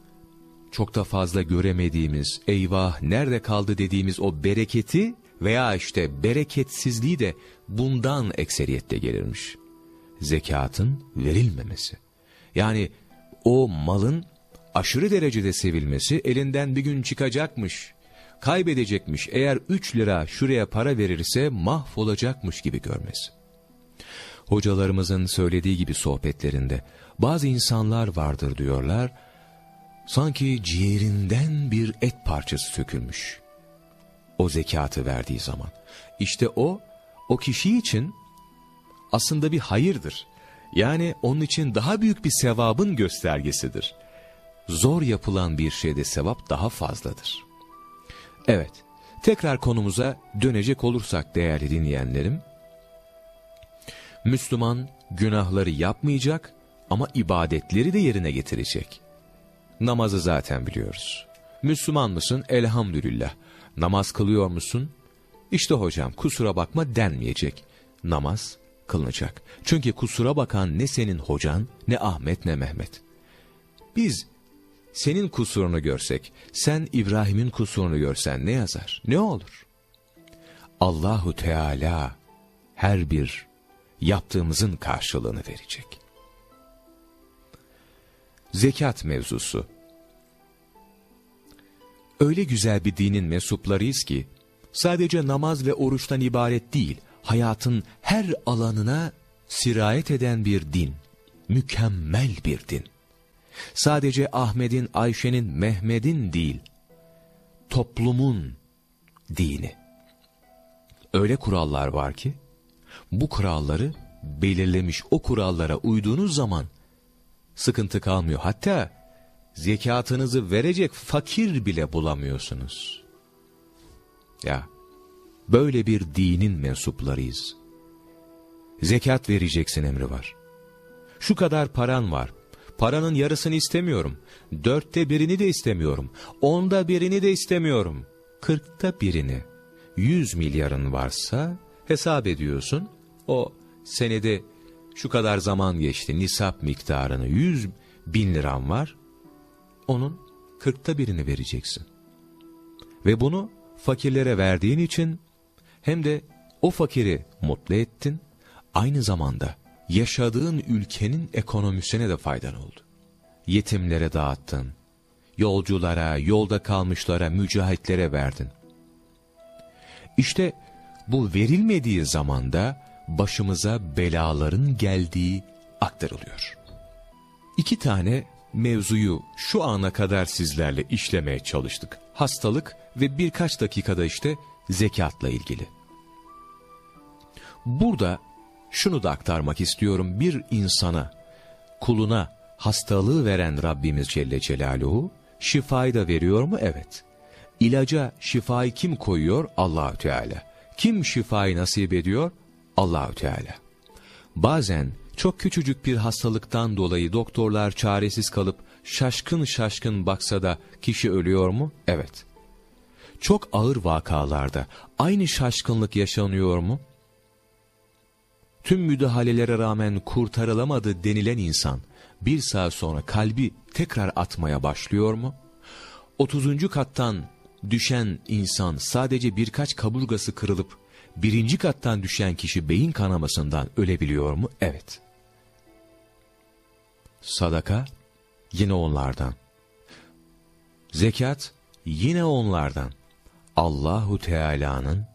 çok da fazla göremediğimiz, eyvah nerede kaldı dediğimiz o bereketi veya işte bereketsizliği de bundan ekseriyette gelirmiş. Zekatın verilmemesi. Yani o malın aşırı derecede sevilmesi elinden bir gün çıkacakmış, kaybedecekmiş, eğer 3 lira şuraya para verirse mahvolacakmış gibi görmesi. Hocalarımızın söylediği gibi sohbetlerinde bazı insanlar vardır diyorlar, sanki ciğerinden bir et parçası sökülmüş. O zekatı verdiği zaman. İşte o, o kişi için aslında bir hayırdır. Yani onun için daha büyük bir sevabın göstergesidir. Zor yapılan bir şeyde sevap daha fazladır. Evet, tekrar konumuza dönecek olursak değerli dinleyenlerim, Müslüman günahları yapmayacak ama ibadetleri de yerine getirecek. Namazı zaten biliyoruz. Müslüman mısın? Elhamdülillah. Namaz kılıyor musun? İşte hocam kusura bakma denmeyecek. Namaz kılınacak. Çünkü kusura bakan ne senin hocan, ne Ahmet ne Mehmet. Biz senin kusurunu görsek, sen İbrahim'in kusurunu görsen ne yazar? Ne olur? Allahu Teala her bir yaptığımızın karşılığını verecek. Zekat mevzusu. Öyle güzel bir dinin mensuplarıyız ki, sadece namaz ve oruçtan ibaret değil, hayatın her alanına sirayet eden bir din. Mükemmel bir din. Sadece Ahmet'in, Ayşe'nin, Mehmet'in değil, toplumun dini. Öyle kurallar var ki, bu kuralları belirlemiş o kurallara uyduğunuz zaman sıkıntı kalmıyor. Hatta zekatınızı verecek fakir bile bulamıyorsunuz. Ya böyle bir dinin mensuplarıyız. Zekat vereceksin emri var. Şu kadar paran var. Paranın yarısını istemiyorum. Dörtte birini de istemiyorum. Onda birini de istemiyorum. Kırkta birini. Yüz milyarın varsa hesap ediyorsun. O senede şu kadar zaman geçti nisap miktarını yüz bin liran var. Onun kırkta birini vereceksin. Ve bunu fakirlere verdiğin için hem de o fakiri mutlu ettin, aynı zamanda yaşadığın ülkenin ekonomisine de faydan oldu. Yetimlere dağıttın, yolculara, yolda kalmışlara, mücahitlere verdin. İşte bu verilmediği zamanda başımıza belaların geldiği aktarılıyor. İki tane mevzuyu şu ana kadar sizlerle işlemeye çalıştık. Hastalık ve birkaç dakikada işte zekatla ilgili. Burada şunu da aktarmak istiyorum. Bir insana, kuluna hastalığı veren Rabbimiz Celle Celaluhu şifayı da veriyor mu? Evet. İlaca şifayı kim koyuyor? Allahü Teala. Kim şifayı nasip ediyor? Allahü Teala. Bazen çok küçücük bir hastalıktan dolayı doktorlar çaresiz kalıp şaşkın şaşkın baksa da kişi ölüyor mu? Evet. Çok ağır vakalarda aynı şaşkınlık yaşanıyor mu? Tüm müdahalelere rağmen kurtarılamadı denilen insan bir saat sonra kalbi tekrar atmaya başlıyor mu? 30. kattan düşen insan sadece birkaç kaburgası kırılıp birinci kattan düşen kişi beyin kanamasından ölebiliyor mu? Evet. Sadaka yine onlardan. Zekat yine onlardan. Allahu Teala'nın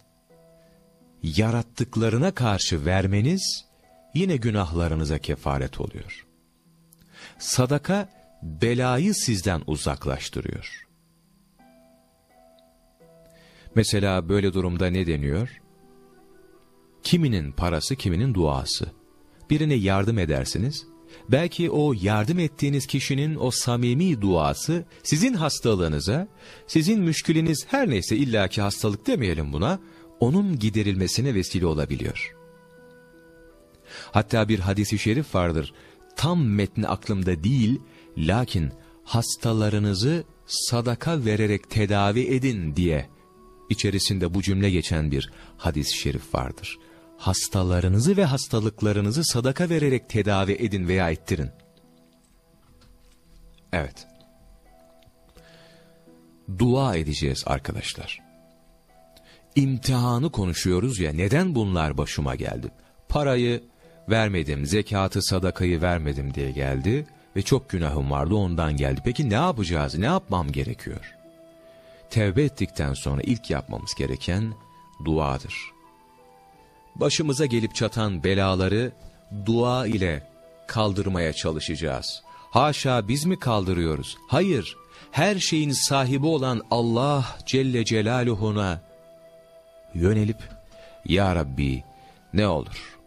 yarattıklarına karşı vermeniz yine günahlarınıza kefaret oluyor. Sadaka belayı sizden uzaklaştırıyor. Mesela böyle durumda ne deniyor? Kiminin parası, kiminin duası. Birine yardım edersiniz. Belki o yardım ettiğiniz kişinin o samimi duası sizin hastalığınıza, sizin müşküliniz her neyse illaki hastalık demeyelim buna, onun giderilmesine vesile olabiliyor. Hatta bir hadisi şerif vardır. Tam metni aklımda değil, lakin hastalarınızı sadaka vererek tedavi edin diye içerisinde bu cümle geçen bir hadis-i şerif vardır. Hastalarınızı ve hastalıklarınızı sadaka vererek tedavi edin veya ettirin. Evet. Dua edeceğiz arkadaşlar. İmtihanı konuşuyoruz ya neden bunlar başıma geldi? Parayı vermedim, zekatı, sadakayı vermedim diye geldi ve çok günahım vardı ondan geldi. Peki ne yapacağız? Ne yapmam gerekiyor? Tevbe ettikten sonra ilk yapmamız gereken duadır. Başımıza gelip çatan belaları dua ile kaldırmaya çalışacağız. Haşa biz mi kaldırıyoruz? Hayır, her şeyin sahibi olan Allah Celle Celaluhu'na yönelip Ya Rabbi ne olur?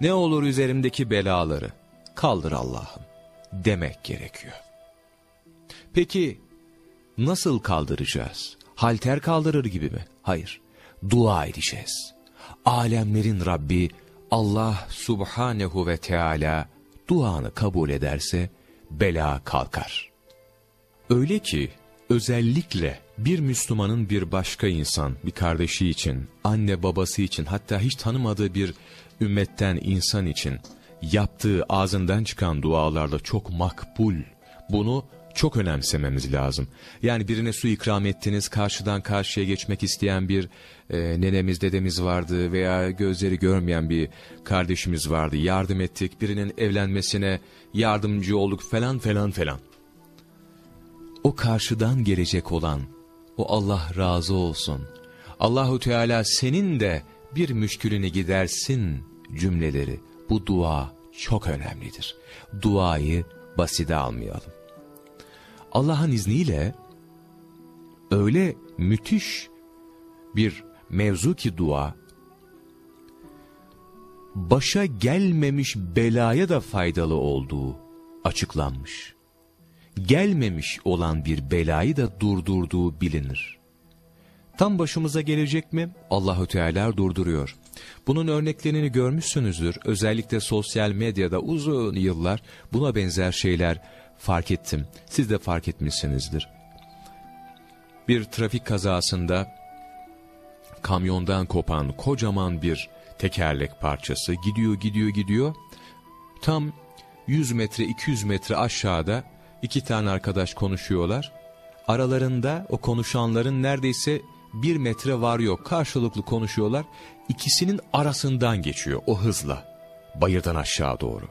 Ne olur üzerimdeki belaları kaldır Allah'ım demek gerekiyor. Peki nasıl kaldıracağız? Halter kaldırır gibi mi? Hayır. Dua edeceğiz. Alemlerin Rabbi Allah Subhanehu ve Teala duanı kabul ederse bela kalkar. Öyle ki özellikle bir Müslümanın bir başka insan, bir kardeşi için, anne babası için hatta hiç tanımadığı bir ümmetten insan için yaptığı ağzından çıkan dualarda çok makbul. Bunu çok önemsememiz lazım. Yani birine su ikram ettiniz, karşıdan karşıya geçmek isteyen bir e, nenemiz, dedemiz vardı veya gözleri görmeyen bir kardeşimiz vardı. Yardım ettik, birinin evlenmesine yardımcı olduk falan falan falan. O karşıdan gelecek olan, o Allah razı olsun. Allahu Teala senin de bir müşkülünü gidersin cümleleri. Bu dua çok önemlidir. Duayı basite almayalım. Allah'ın izniyle öyle müthiş bir mevzu ki dua, başa gelmemiş belaya da faydalı olduğu açıklanmış. Gelmemiş olan bir belayı da durdurduğu bilinir. Tam başımıza gelecek mi? Allahü Teala durduruyor. Bunun örneklerini görmüşsünüzdür. Özellikle sosyal medyada uzun yıllar buna benzer şeyler fark ettim. Siz de fark etmişsinizdir. Bir trafik kazasında kamyondan kopan kocaman bir tekerlek parçası gidiyor gidiyor gidiyor. Tam 100 metre 200 metre aşağıda iki tane arkadaş konuşuyorlar. Aralarında o konuşanların neredeyse bir metre var yok karşılıklı konuşuyorlar. İkisinin arasından geçiyor o hızla bayırdan aşağı doğru.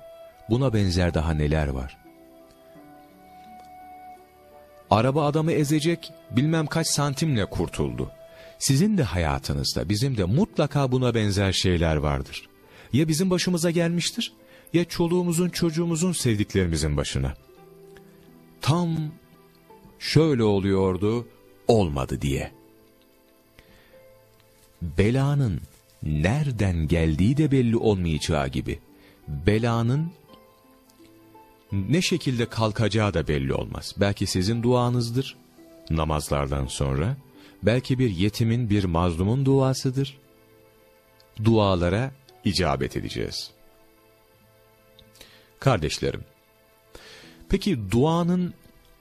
Buna benzer daha neler var? Araba adamı ezecek bilmem kaç santimle kurtuldu. Sizin de hayatınızda bizim de mutlaka buna benzer şeyler vardır. Ya bizim başımıza gelmiştir ya çoluğumuzun çocuğumuzun sevdiklerimizin başına. Tam şöyle oluyordu olmadı diye. Belanın nereden geldiği de belli olmayacağı gibi belanın ne şekilde kalkacağı da belli olmaz. Belki sizin duanızdır namazlardan sonra. Belki bir yetimin, bir mazlumun duasıdır. Dualara icabet edeceğiz. Kardeşlerim, peki duanın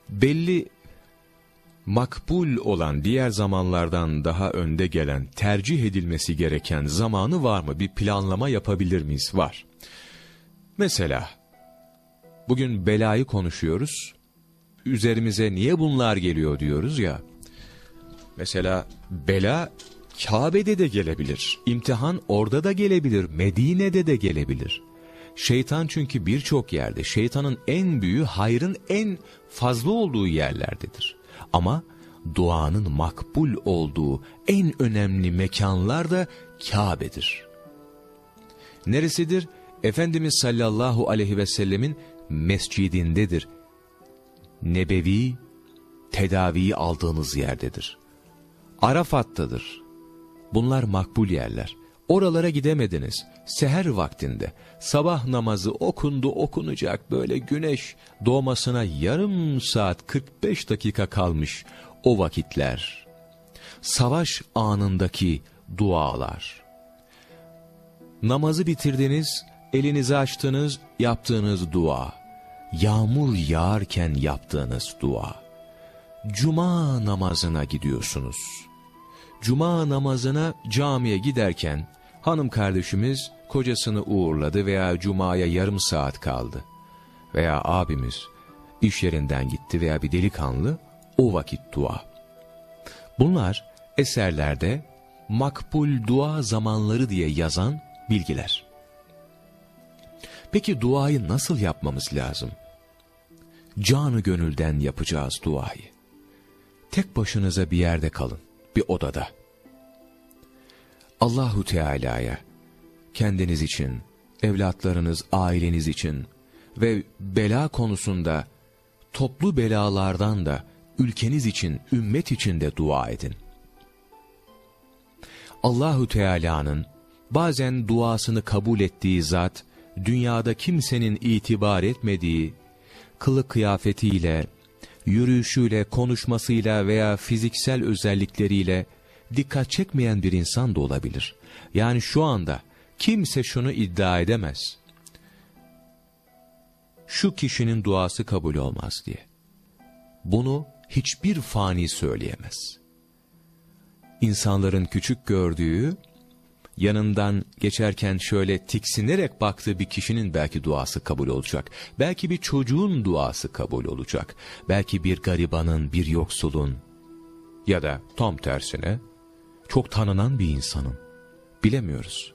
belli makbul olan diğer zamanlardan daha önde gelen, tercih edilmesi gereken zamanı var mı? Bir planlama yapabilir miyiz? Var. Mesela Bugün belayı konuşuyoruz. üzerimize niye bunlar geliyor diyoruz ya. Mesela bela Kabe'de de gelebilir. İmtihan orada da gelebilir. Medine'de de gelebilir. Şeytan çünkü birçok yerde, şeytanın en büyüğü hayrın en fazla olduğu yerlerdedir. Ama duanın makbul olduğu en önemli mekanlar da Kabe'dir. Neresidir? Efendimiz sallallahu aleyhi ve sellemin mescidindedir. Nebevi tedaviyi aldığınız yerdedir. Arafat'tadır. Bunlar makbul yerler. Oralara gidemediniz. Seher vaktinde sabah namazı okundu okunacak böyle güneş doğmasına yarım saat 45 dakika kalmış o vakitler. Savaş anındaki dualar. Namazı bitirdiniz, elinizi açtınız, yaptığınız dua. Yağmur yağarken yaptığınız dua. Cuma namazına gidiyorsunuz. Cuma namazına camiye giderken hanım kardeşimiz kocasını uğurladı veya cumaya yarım saat kaldı. Veya abimiz iş yerinden gitti veya bir delikanlı o vakit dua. Bunlar eserlerde makbul dua zamanları diye yazan bilgiler. Peki duayı nasıl yapmamız lazım? Canı gönülden yapacağız duayı. Tek başınıza bir yerde kalın, bir odada. Allahu Teala'ya kendiniz için, evlatlarınız, aileniz için ve bela konusunda toplu belalardan da ülkeniz için, ümmet için de dua edin. Allahu Teala'nın bazen duasını kabul ettiği zat, dünyada kimsenin itibar etmediği, kılık kıyafetiyle, yürüyüşüyle, konuşmasıyla veya fiziksel özellikleriyle dikkat çekmeyen bir insan da olabilir. Yani şu anda kimse şunu iddia edemez. Şu kişinin duası kabul olmaz diye. Bunu hiçbir fani söyleyemez. İnsanların küçük gördüğü, yanından geçerken şöyle tiksinerek baktığı bir kişinin belki duası kabul olacak. Belki bir çocuğun duası kabul olacak. Belki bir garibanın, bir yoksulun ya da tam tersine çok tanınan bir insanın. Bilemiyoruz.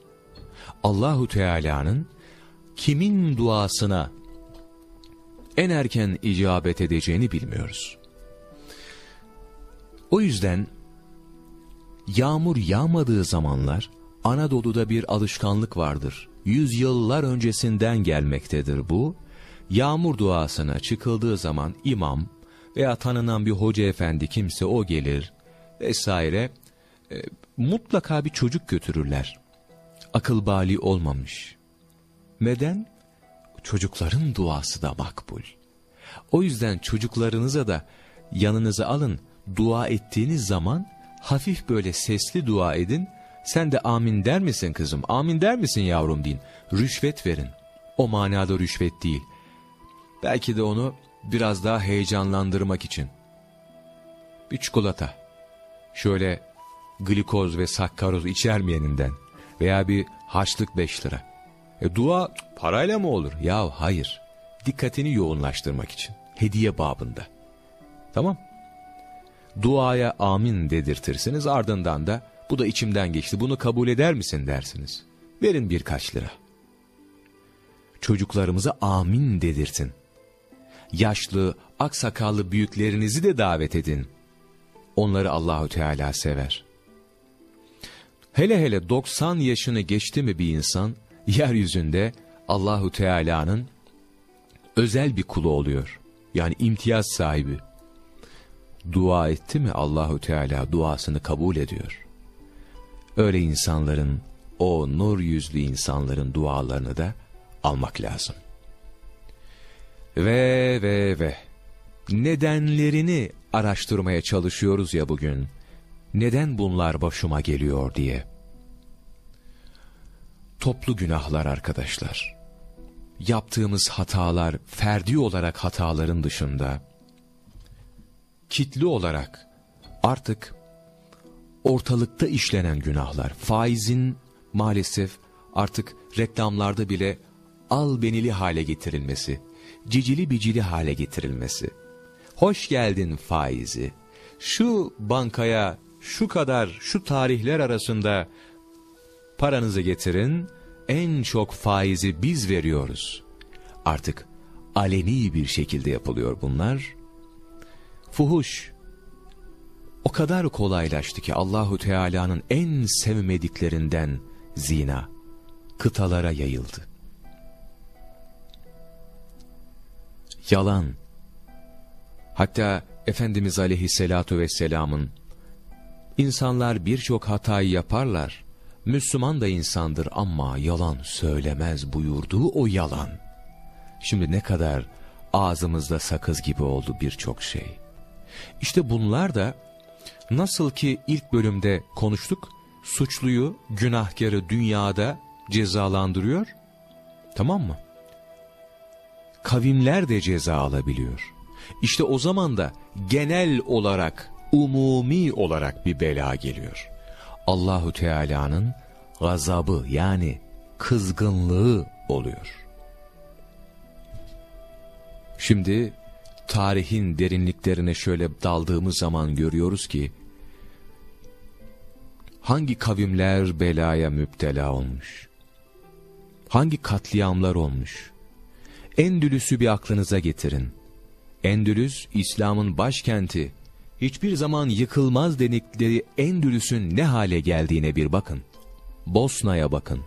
Allahu Teala'nın kimin duasına en erken icabet edeceğini bilmiyoruz. O yüzden yağmur yağmadığı zamanlar Anadolu'da bir alışkanlık vardır. Yüzyıllar öncesinden gelmektedir bu. Yağmur duasına çıkıldığı zaman imam veya tanınan bir hoca efendi kimse o gelir vesaire e, mutlaka bir çocuk götürürler. Akıl bali olmamış. Neden? Çocukların duası da makbul. O yüzden çocuklarınıza da yanınıza alın, dua ettiğiniz zaman hafif böyle sesli dua edin. Sen de amin der misin kızım, amin der misin yavrum deyin. Rüşvet verin. O manada rüşvet değil. Belki de onu biraz daha heyecanlandırmak için. Bir çikolata. Şöyle glikoz ve sakkaroz içermeyeninden veya bir haçlık beş lira. E dua parayla mı olur? Ya hayır. Dikkatini yoğunlaştırmak için. Hediye babında. Tamam. Duaya amin dedirtirsiniz ardından da bu da içimden geçti bunu kabul eder misin dersiniz. Verin birkaç lira. Çocuklarımıza amin dedirtin. Yaşlı, aksakallı büyüklerinizi de davet edin. Onları Allahü Teala sever. Hele hele 90 yaşını geçti mi bir insan, yeryüzünde Allahu Teala'nın özel bir kulu oluyor. Yani imtiyaz sahibi. Dua etti mi Allahu Teala duasını kabul ediyor. Öyle insanların, o nur yüzlü insanların dualarını da almak lazım. Ve ve ve nedenlerini araştırmaya çalışıyoruz ya bugün neden bunlar başıma geliyor diye. Toplu günahlar arkadaşlar. Yaptığımız hatalar ferdi olarak hataların dışında, kitli olarak artık ortalıkta işlenen günahlar, faizin maalesef artık reklamlarda bile al benili hale getirilmesi, cicili bicili hale getirilmesi, hoş geldin faizi. Şu bankaya şu kadar şu tarihler arasında paranızı getirin en çok faizi biz veriyoruz. Artık aleni bir şekilde yapılıyor bunlar. Fuhuş o kadar kolaylaştı ki Allahu Teala'nın en sevmediklerinden zina kıtalara yayıldı. Yalan. Hatta Efendimiz Aleyhisselatu Vesselam'ın insanlar birçok hatayı yaparlar. Müslüman da insandır ama yalan söylemez buyurduğu o yalan. Şimdi ne kadar ağzımızda sakız gibi oldu birçok şey. İşte bunlar da nasıl ki ilk bölümde konuştuk, suçluyu, günahkarı dünyada cezalandırıyor, tamam mı? Kavimler de ceza alabiliyor. İşte o zaman da genel olarak, umumi olarak bir bela geliyor. Allahu Teala'nın gazabı yani kızgınlığı oluyor. Şimdi tarihin derinliklerine şöyle daldığımız zaman görüyoruz ki hangi kavimler belaya müptela olmuş? Hangi katliamlar olmuş? Endülüs'ü bir aklınıza getirin. Endülüs, İslam'ın başkenti. Hiçbir zaman yıkılmaz denikleri Endülüs'ün ne hale geldiğine bir bakın. Bosna'ya bakın.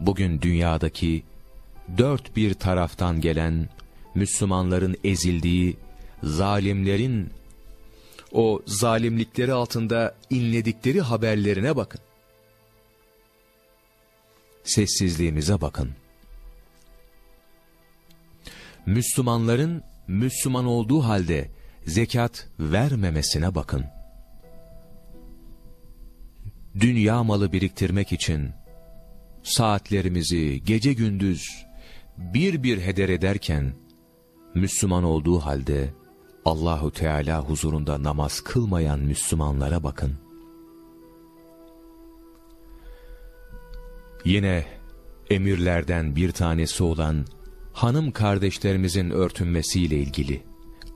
Bugün dünyadaki dört bir taraftan gelen Müslümanların ezildiği, zalimlerin o zalimlikleri altında inledikleri haberlerine bakın. Sessizliğimize bakın. Müslümanların Müslüman olduğu halde zekat vermemesine bakın. Dünya malı biriktirmek için saatlerimizi gece gündüz bir bir heder ederken Müslüman olduğu halde Allahu Teala huzurunda namaz kılmayan Müslümanlara bakın. Yine emirlerden bir tanesi olan hanım kardeşlerimizin örtünmesiyle ilgili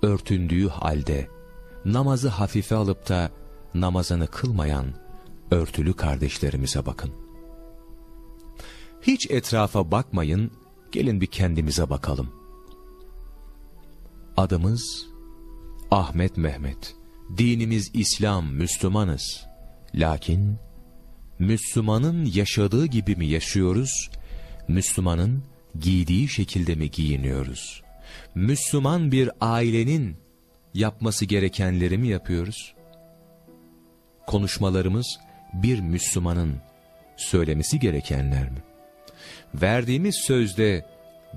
örtündüğü halde namazı hafife alıp da namazını kılmayan örtülü kardeşlerimize bakın. Hiç etrafa bakmayın, gelin bir kendimize bakalım. Adımız Ahmet Mehmet. Dinimiz İslam, Müslümanız. Lakin Müslümanın yaşadığı gibi mi yaşıyoruz? Müslümanın giydiği şekilde mi giyiniyoruz? Müslüman bir ailenin yapması gerekenleri mi yapıyoruz? Konuşmalarımız bir Müslümanın söylemesi gerekenler mi? Verdiğimiz sözde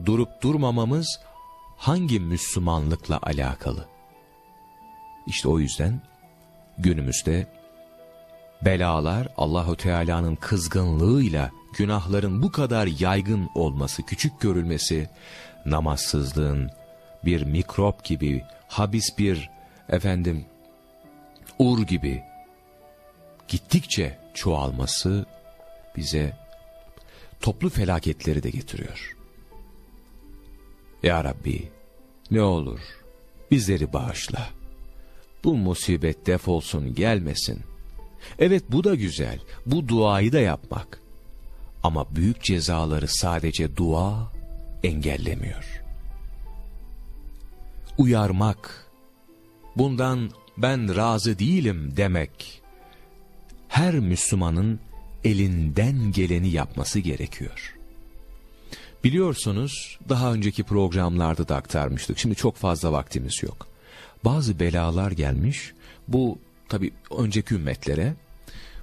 durup durmamamız hangi Müslümanlıkla alakalı? İşte o yüzden günümüzde belalar Allahu Teala'nın kızgınlığıyla günahların bu kadar yaygın olması, küçük görülmesi, namazsızlığın bir mikrop gibi, habis bir efendim ur gibi gittikçe çoğalması bize toplu felaketleri de getiriyor. Ya Rabbi ne olur bizleri bağışla. Bu musibet defolsun gelmesin. Evet bu da güzel. Bu duayı da yapmak. Ama büyük cezaları sadece dua engellemiyor. Uyarmak, bundan ben razı değilim demek, her Müslümanın elinden geleni yapması gerekiyor. Biliyorsunuz daha önceki programlarda da aktarmıştık. Şimdi çok fazla vaktimiz yok. Bazı belalar gelmiş. Bu tabi önceki ümmetlere.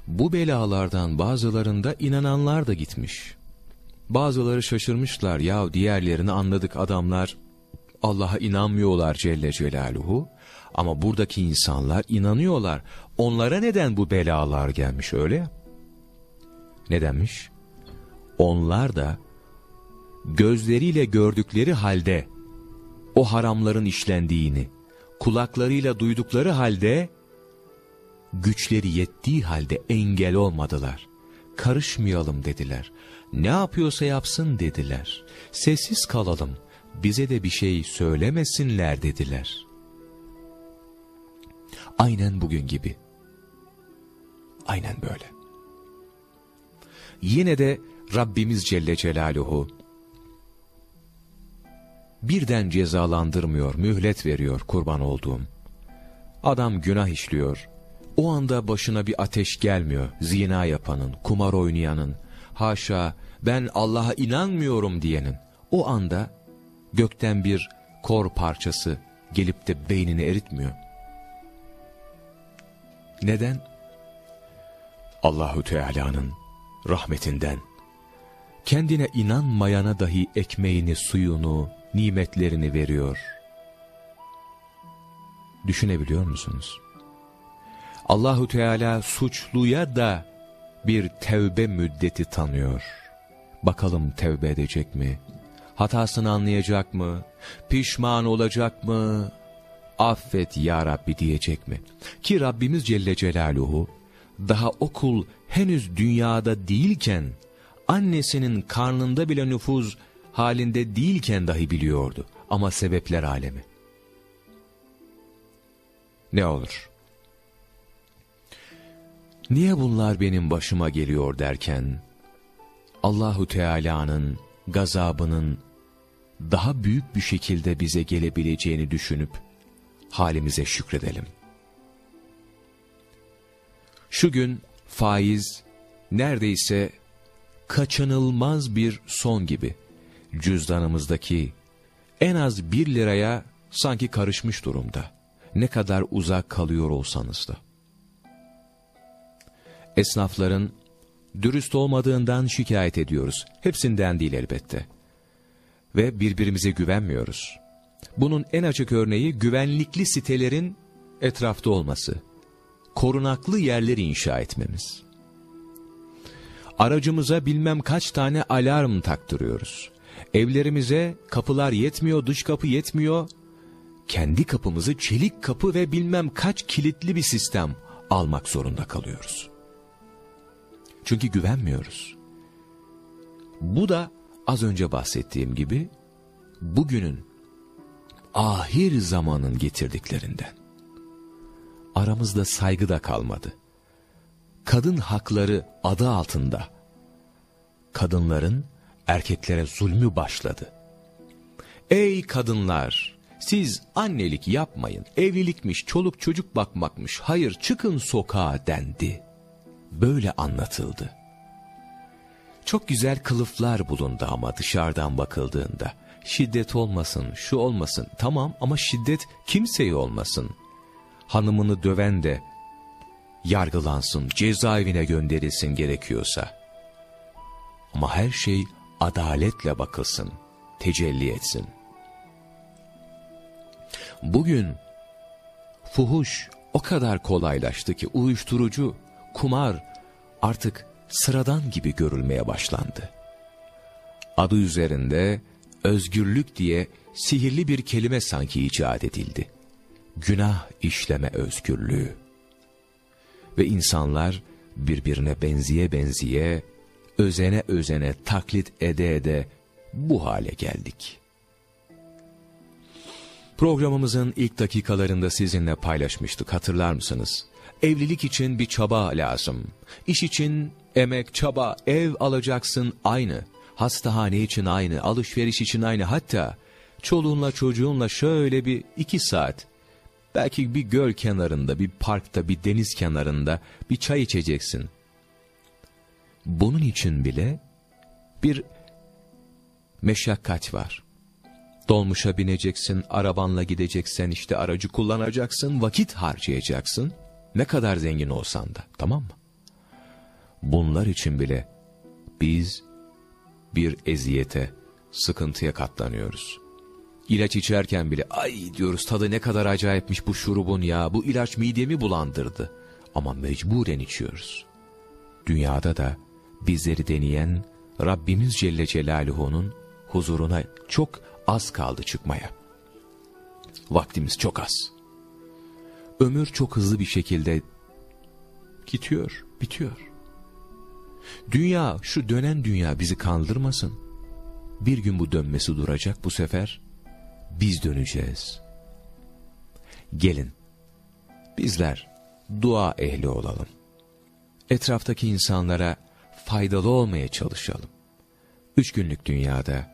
Bu belalardan bazılarında inananlar da gitmiş. Bazıları şaşırmışlar. Ya diğerlerini anladık adamlar Allah'a inanmıyorlar Celle Celaluhu. Ama buradaki insanlar inanıyorlar. Onlara neden bu belalar gelmiş öyle? Nedenmiş? Onlar da gözleriyle gördükleri halde o haramların işlendiğini, kulaklarıyla duydukları halde, güçleri yettiği halde engel olmadılar. Karışmayalım dediler. Ne yapıyorsa yapsın dediler. Sessiz kalalım, bize de bir şey söylemesinler dediler. Aynen bugün gibi. Aynen böyle. Yine de Rabbimiz Celle Celaluhu birden cezalandırmıyor, mühlet veriyor kurban olduğum. Adam günah işliyor. O anda başına bir ateş gelmiyor. Zina yapanın, kumar oynayanın, haşa ben Allah'a inanmıyorum diyenin. O anda gökten bir kor parçası gelip de beynini eritmiyor. Neden? Allahu Teala'nın rahmetinden. Kendine inanmayana dahi ekmeğini, suyunu, nimetlerini veriyor. Düşünebiliyor musunuz? Allahu Teala suçluya da bir tevbe müddeti tanıyor. Bakalım tevbe edecek mi? Hatasını anlayacak mı? Pişman olacak mı? Affet ya Rabbi diyecek mi? Ki Rabbimiz Celle Celaluhu daha okul henüz dünyada değilken annesinin karnında bile nüfuz halinde değilken dahi biliyordu. Ama sebepler alemi. Ne olur? Niye bunlar benim başıma geliyor derken Allahu Teala'nın gazabının daha büyük bir şekilde bize gelebileceğini düşünüp halimize şükredelim. Şu gün faiz neredeyse kaçınılmaz bir son gibi cüzdanımızdaki en az bir liraya sanki karışmış durumda. Ne kadar uzak kalıyor olsanız da. Esnafların dürüst olmadığından şikayet ediyoruz. Hepsinden değil elbette. Ve birbirimize güvenmiyoruz. Bunun en açık örneği güvenlikli sitelerin etrafta olması. Korunaklı yerleri inşa etmemiz. Aracımıza bilmem kaç tane alarm taktırıyoruz. Evlerimize kapılar yetmiyor, dış kapı yetmiyor. Kendi kapımızı çelik kapı ve bilmem kaç kilitli bir sistem almak zorunda kalıyoruz. Çünkü güvenmiyoruz. Bu da az önce bahsettiğim gibi bugünün ahir zamanın getirdiklerinden. Aramızda saygı da kalmadı. Kadın hakları adı altında kadınların erkeklere zulmü başladı. Ey kadınlar! Siz annelik yapmayın, evlilikmiş, çoluk çocuk bakmakmış, hayır çıkın sokağa dendi. Böyle anlatıldı. Çok güzel kılıflar bulundu ama dışarıdan bakıldığında. Şiddet olmasın, şu olmasın, tamam ama şiddet kimseye olmasın. Hanımını döven de yargılansın, cezaevine gönderilsin gerekiyorsa. Ama her şey adaletle bakılsın, tecelli etsin. Bugün fuhuş o kadar kolaylaştı ki uyuşturucu, kumar artık sıradan gibi görülmeye başlandı. Adı üzerinde özgürlük diye sihirli bir kelime sanki icat edildi. Günah işleme özgürlüğü. Ve insanlar birbirine benziye benziye, özene özene taklit ede ede bu hale geldik. Programımızın ilk dakikalarında sizinle paylaşmıştık hatırlar mısınız? Evlilik için bir çaba lazım. İş için emek, çaba, ev alacaksın aynı. Hastahane için aynı, alışveriş için aynı. Hatta çoluğunla çocuğunla şöyle bir iki saat, belki bir göl kenarında, bir parkta, bir deniz kenarında bir çay içeceksin. Bunun için bile bir meşakkat var. Dolmuşa bineceksin, arabanla gideceksin, işte aracı kullanacaksın, vakit harcayacaksın. Ne kadar zengin olsan da, tamam mı? Bunlar için bile biz bir eziyete, sıkıntıya katlanıyoruz. İlaç içerken bile ay diyoruz tadı ne kadar acayipmiş bu şurubun ya, bu ilaç midemi bulandırdı. Ama mecburen içiyoruz. Dünyada da bizleri deneyen Rabbimiz Celle Celaluhu'nun huzuruna çok az kaldı çıkmaya. Vaktimiz çok az. Ömür çok hızlı bir şekilde gidiyor, bitiyor. Dünya, şu dönen dünya bizi kandırmasın. Bir gün bu dönmesi duracak bu sefer. Biz döneceğiz. Gelin, Bizler dua ehli olalım. Etraftaki insanlara faydalı olmaya çalışalım. Üç günlük dünyada,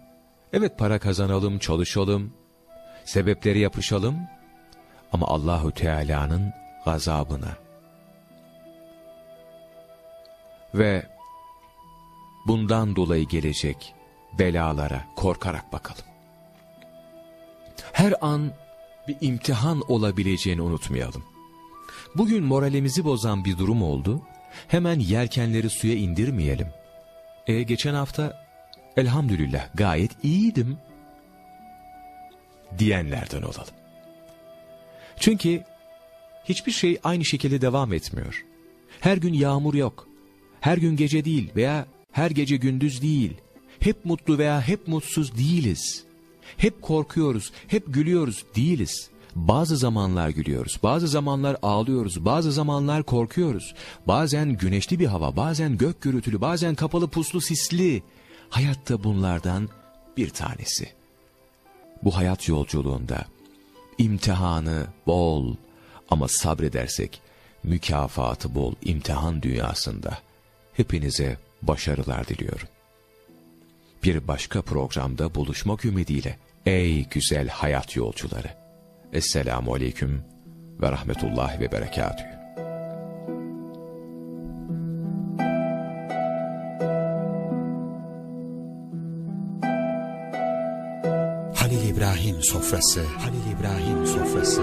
evet para kazanalım, çalışalım, sebepleri yapışalım ama Allahu Teala'nın gazabına ve bundan dolayı gelecek belalara korkarak bakalım. Her an bir imtihan olabileceğini unutmayalım. Bugün moralimizi bozan bir durum oldu. Hemen yelkenleri suya indirmeyelim. E geçen hafta elhamdülillah gayet iyiydim diyenlerden olalım. Çünkü hiçbir şey aynı şekilde devam etmiyor. Her gün yağmur yok. Her gün gece değil veya her gece gündüz değil. Hep mutlu veya hep mutsuz değiliz. Hep korkuyoruz, hep gülüyoruz değiliz. Bazı zamanlar gülüyoruz, bazı zamanlar ağlıyoruz, bazı zamanlar korkuyoruz. Bazen güneşli bir hava, bazen gök gürültülü, bazen kapalı puslu sisli. Hayatta bunlardan bir tanesi. Bu hayat yolculuğunda imtihanı bol ama sabredersek mükafatı bol imtihan dünyasında hepinize başarılar diliyorum. Bir başka programda buluşmak ümidiyle ey güzel hayat yolcuları. Esselamu Aleyküm ve Rahmetullahi ve Berekatühü. Halil İbrahim sofrası, Halil İbrahim sofrası.